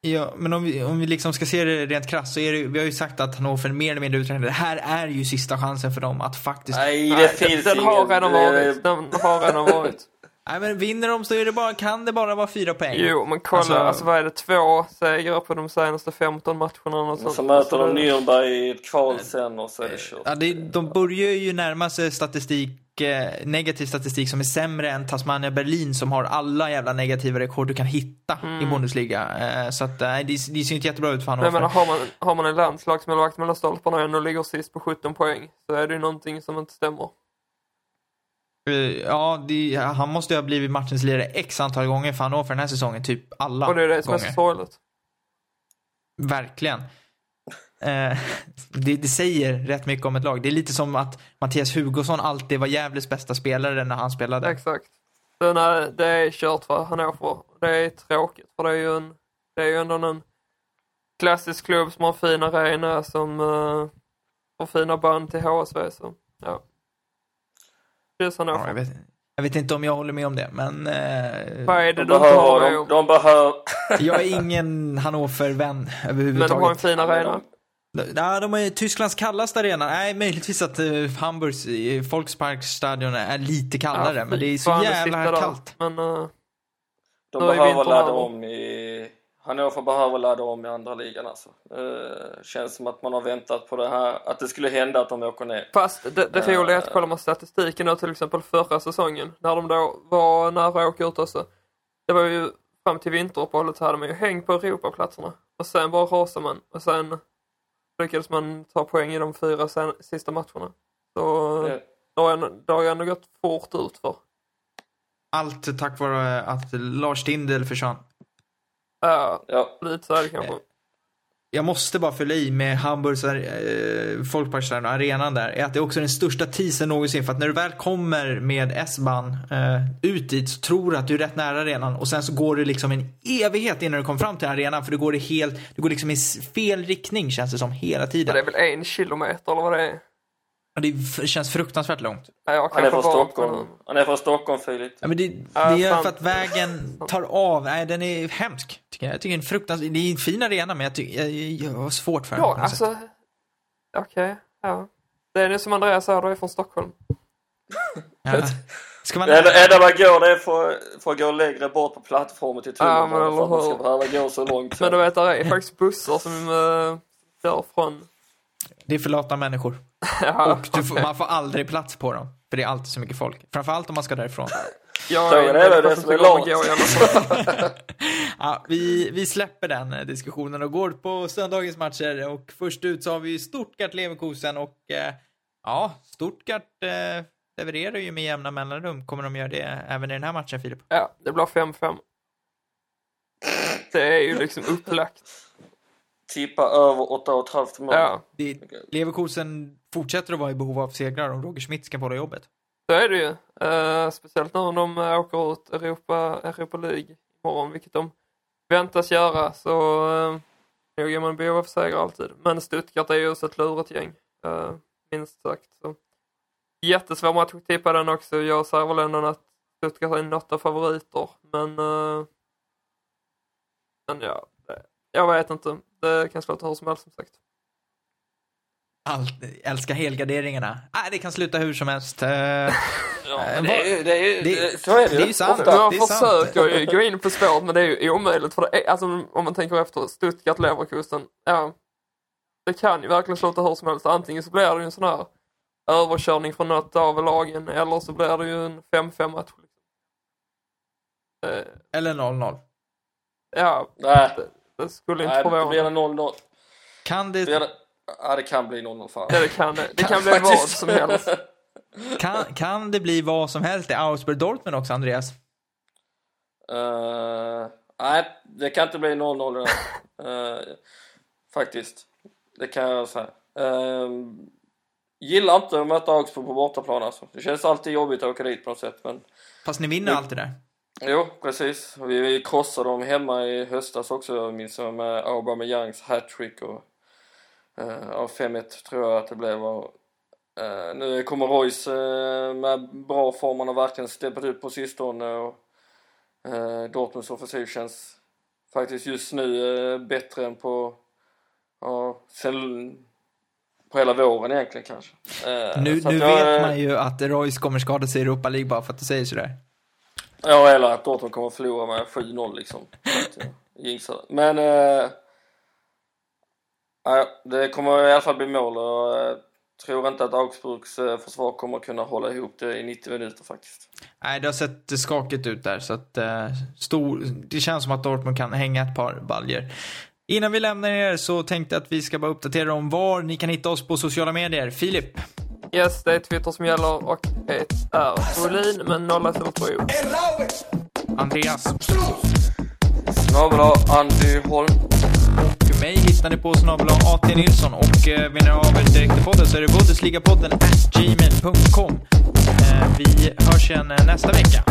Ja, men om vi, om vi liksom ska se det rent krasst så är det vi har ju sagt att Hannover mer eller mindre uträknade. Det här är ju sista chansen för dem att faktiskt... Nej, Nej, det Nej, finns den, den ingen... har redan varit. Den har redan varit. Men vinner de så är det bara, kan det bara vara fyra poäng. Jo, men kolla, Alltså- alltså, vad är det? Två segrar på de senaste 15 matcherna och sånt. så möter de Nürnberg i ett kval sen och så är det kört. Ja, det, de börjar ju närma sig statistik, eh, negativ statistik som är sämre än Tasmania Berlin som har alla jävla negativa rekord du kan hitta i Bundesliga. Eh, så att nej, det, det ser inte jättebra ut för Men jag Hannover. menar, har man, har man en landslagsmålvakt mellan stolparna och ändå ligger sist på 17 poäng så är det ju någonting som inte stämmer. Eh, Ja, det, han måste ju ha blivit matchens lirare x antal gånger för Hannover den här säsongen. Typ alla Och det är det som är gånger. så sorgligt. Verkligen. Eh, det, det säger rätt mycket om ett lag. Det är lite som att Mattias Hugosson alltid var Gävles bästa spelare när han spelade. Exakt. Så nej, det är kört för Hannover. Det är tråkigt för det är ju en, det är ju ändå en klassisk klubb som har en fin arena som uh, har fina band till HSV så ja. Är Ja, jag, vet, jag vet inte om jag håller med om det, men eh, Vad är det De har behöver, de, de behöver... jag är ingen Hannover-vän Men de har en överhuvudtaget. fin arena. Ja, de är Tysklands kallaste arena. Nej, möjligtvis att uh, Hamburgs uh, Volksparkstadion är lite kallare, Ja, men det är så jävla kallt. Men eh, De behöver ladda om i... Hannover behöver ladda om i andra ligan alltså. Uh, känns som att man har väntat på det här, att det skulle hända att de åker ner. Fast det, det roliga är att kollar man statistiken då till exempel förra säsongen när de då var nära att åka ut också. Det var ju fram till vinteruppehållet så hade man ju häng på Europaplatserna och sen bara rasade man och sen lyckades man ta poäng i de fyra sen, sista matcherna. Så Det- det har ändå- det har ju ändå gått fort ut för. Allt tack vare att Lars Tindel försvann. Ja, Ja, lite så är det kanske. Jag måste bara fylla i med Hamburgs äh, Folkparkstadion, arenan där, är att det är också den största teasern någonsin. För att när du väl kommer med S-bahn eh, ut dit så tror du att du är rätt nära arenan och sen så går det liksom en evighet innan du kommer fram till arenan för du går det helt, du går liksom i fel riktning känns det som hela Men tiden. det är väl en kilometer eller vad det är? Det känns fruktansvärt långt. Ja, han är från Stockholm. Han är från Stockholm, Filip. Ja, men det, det är för att vägen tar av. Nej, den är hemsk. Tycker jag. jag tycker det är en fruktansvärt, det är en fin arena men jag, tycker, jag, jag har svårt för den. Ja, alltså. Okej, ja. Det är nu som Andreas säger, du är från Stockholm. Ja. Ska man... Det enda, man går det är för, för att gå längre bort på plattformen till Ja, men för att man ska behöva gå så långt. Men du vet, där är faktiskt bussar som uh, kör från... Det är för lata människor. [laughs] Ja, Och du får, man får aldrig plats på dem. För det är alltid så mycket folk. Framförallt om man ska därifrån. Jag Frågan är människa det som är alla [laughs] fall. [laughs] Ja, vi, vi släpper den diskussionen och går på söndagens matcher. Och först ut så har vi Stuttgart Leverkusen och eh, ja, Stuttgart eh, levererar ju med jämna mellanrum. Kommer de göra det även i den här matchen, Filip? Ja, det blir 5-5. Det är ju liksom upplagt. Tippa över 8,5 mål. Ja, Det, Leverkusen fortsätter att vara i behov av segrar om Roger Schmidt ska behålla jobbet. så är det ju. Eh, speciellt nu när de åker ut Europa, Europa League imorgon, vilket de väntas göra. Så uh, nog är man i behov av seger alltid. Men Stuttgart är ju också ett lurigt gäng. Uh, minst sagt. Så. Jättesvår match att tippa den också. Jag säger väl ändå att Stuttgart är något av favoriter. Men, eh, men ja, det, jag vet inte. Det kan sluta hur som helst som sagt. Allt, älskar helgarderingarna. Nej, det kan sluta hur som helst. Eh, [laughs] Ja, Eh, det är ju, det är ju, det- så är det det är ju sant. Ofta. Man det är sant. försöker ju gå in på spåret men det är ju omöjligt för det är, alltså om man tänker efter Stuttgart, Leverkusen, ja. Det kan ju verkligen sluta hur som helst. Antingen så blir det ju en sån här överkörning från något av lagen eller så blir det ju en 5-5 match. Liksom. Eh, eller 0-0. ja, Nej, det, det skulle inte nej blir förvåna. det 0-0. Kan Blir det, det- Ja, det kan bli 0-0 fan. Ja, det kan det. Det kan bli vad som helst. [laughs] kan, kan det bli vad som helst i Augsburg-Dortmund också, Andreas? Eh, nej, det kan inte bli 0-0 där. Eh, faktiskt. Det kan jag säga. Ehm, gillar inte att möta Augsburg på bortaplan alltså. Det känns alltid jobbigt att åka dit på något sätt men Fast ni vinner alltid där. Jo, precis. Vi, vi krossade dem hemma i höstas också, minns jag, med Aubameyangs hattrick och uh, ja, 5-1 tror jag att det blev. Och, uh, nu kommer Royce uh, med bra form, han har verkligen steppat upp på sistone och uh, Dortmunds offensiv känns faktiskt just nu bättre än på, ja, sen på hela våren egentligen kanske. Nu, nu jag, vet man ju att Royce kommer skada sig i Europa League bara för att du säger sådär. Ja, eller att Dortmund kommer att förlora med 7-0 liksom. Jinxar. Men... Eh, nej, det kommer i alla fall bli mål och jag tror inte att Augsburgs eh, försvar kommer att kunna hålla ihop det i 90 minuter faktiskt. Nej, det har sett skakigt ut där, så att eh, stor, det känns som att Dortmund kan hänga ett par baljer. Innan vi lämnar er så tänkte jag att vi ska bara uppdatera om var ni kan hitta oss på sociala medier. Filip, Yes, det är Twitter som gäller och det är Brolin med nolla O. Andreas Snabel Andy Holm mig hittar ni på snabel AT Nilsson och eh, vill ni ha av er direkt till podden så är det Bundesligapodden at gmail.com. Eh, vi hörs igen eh, nästa vecka.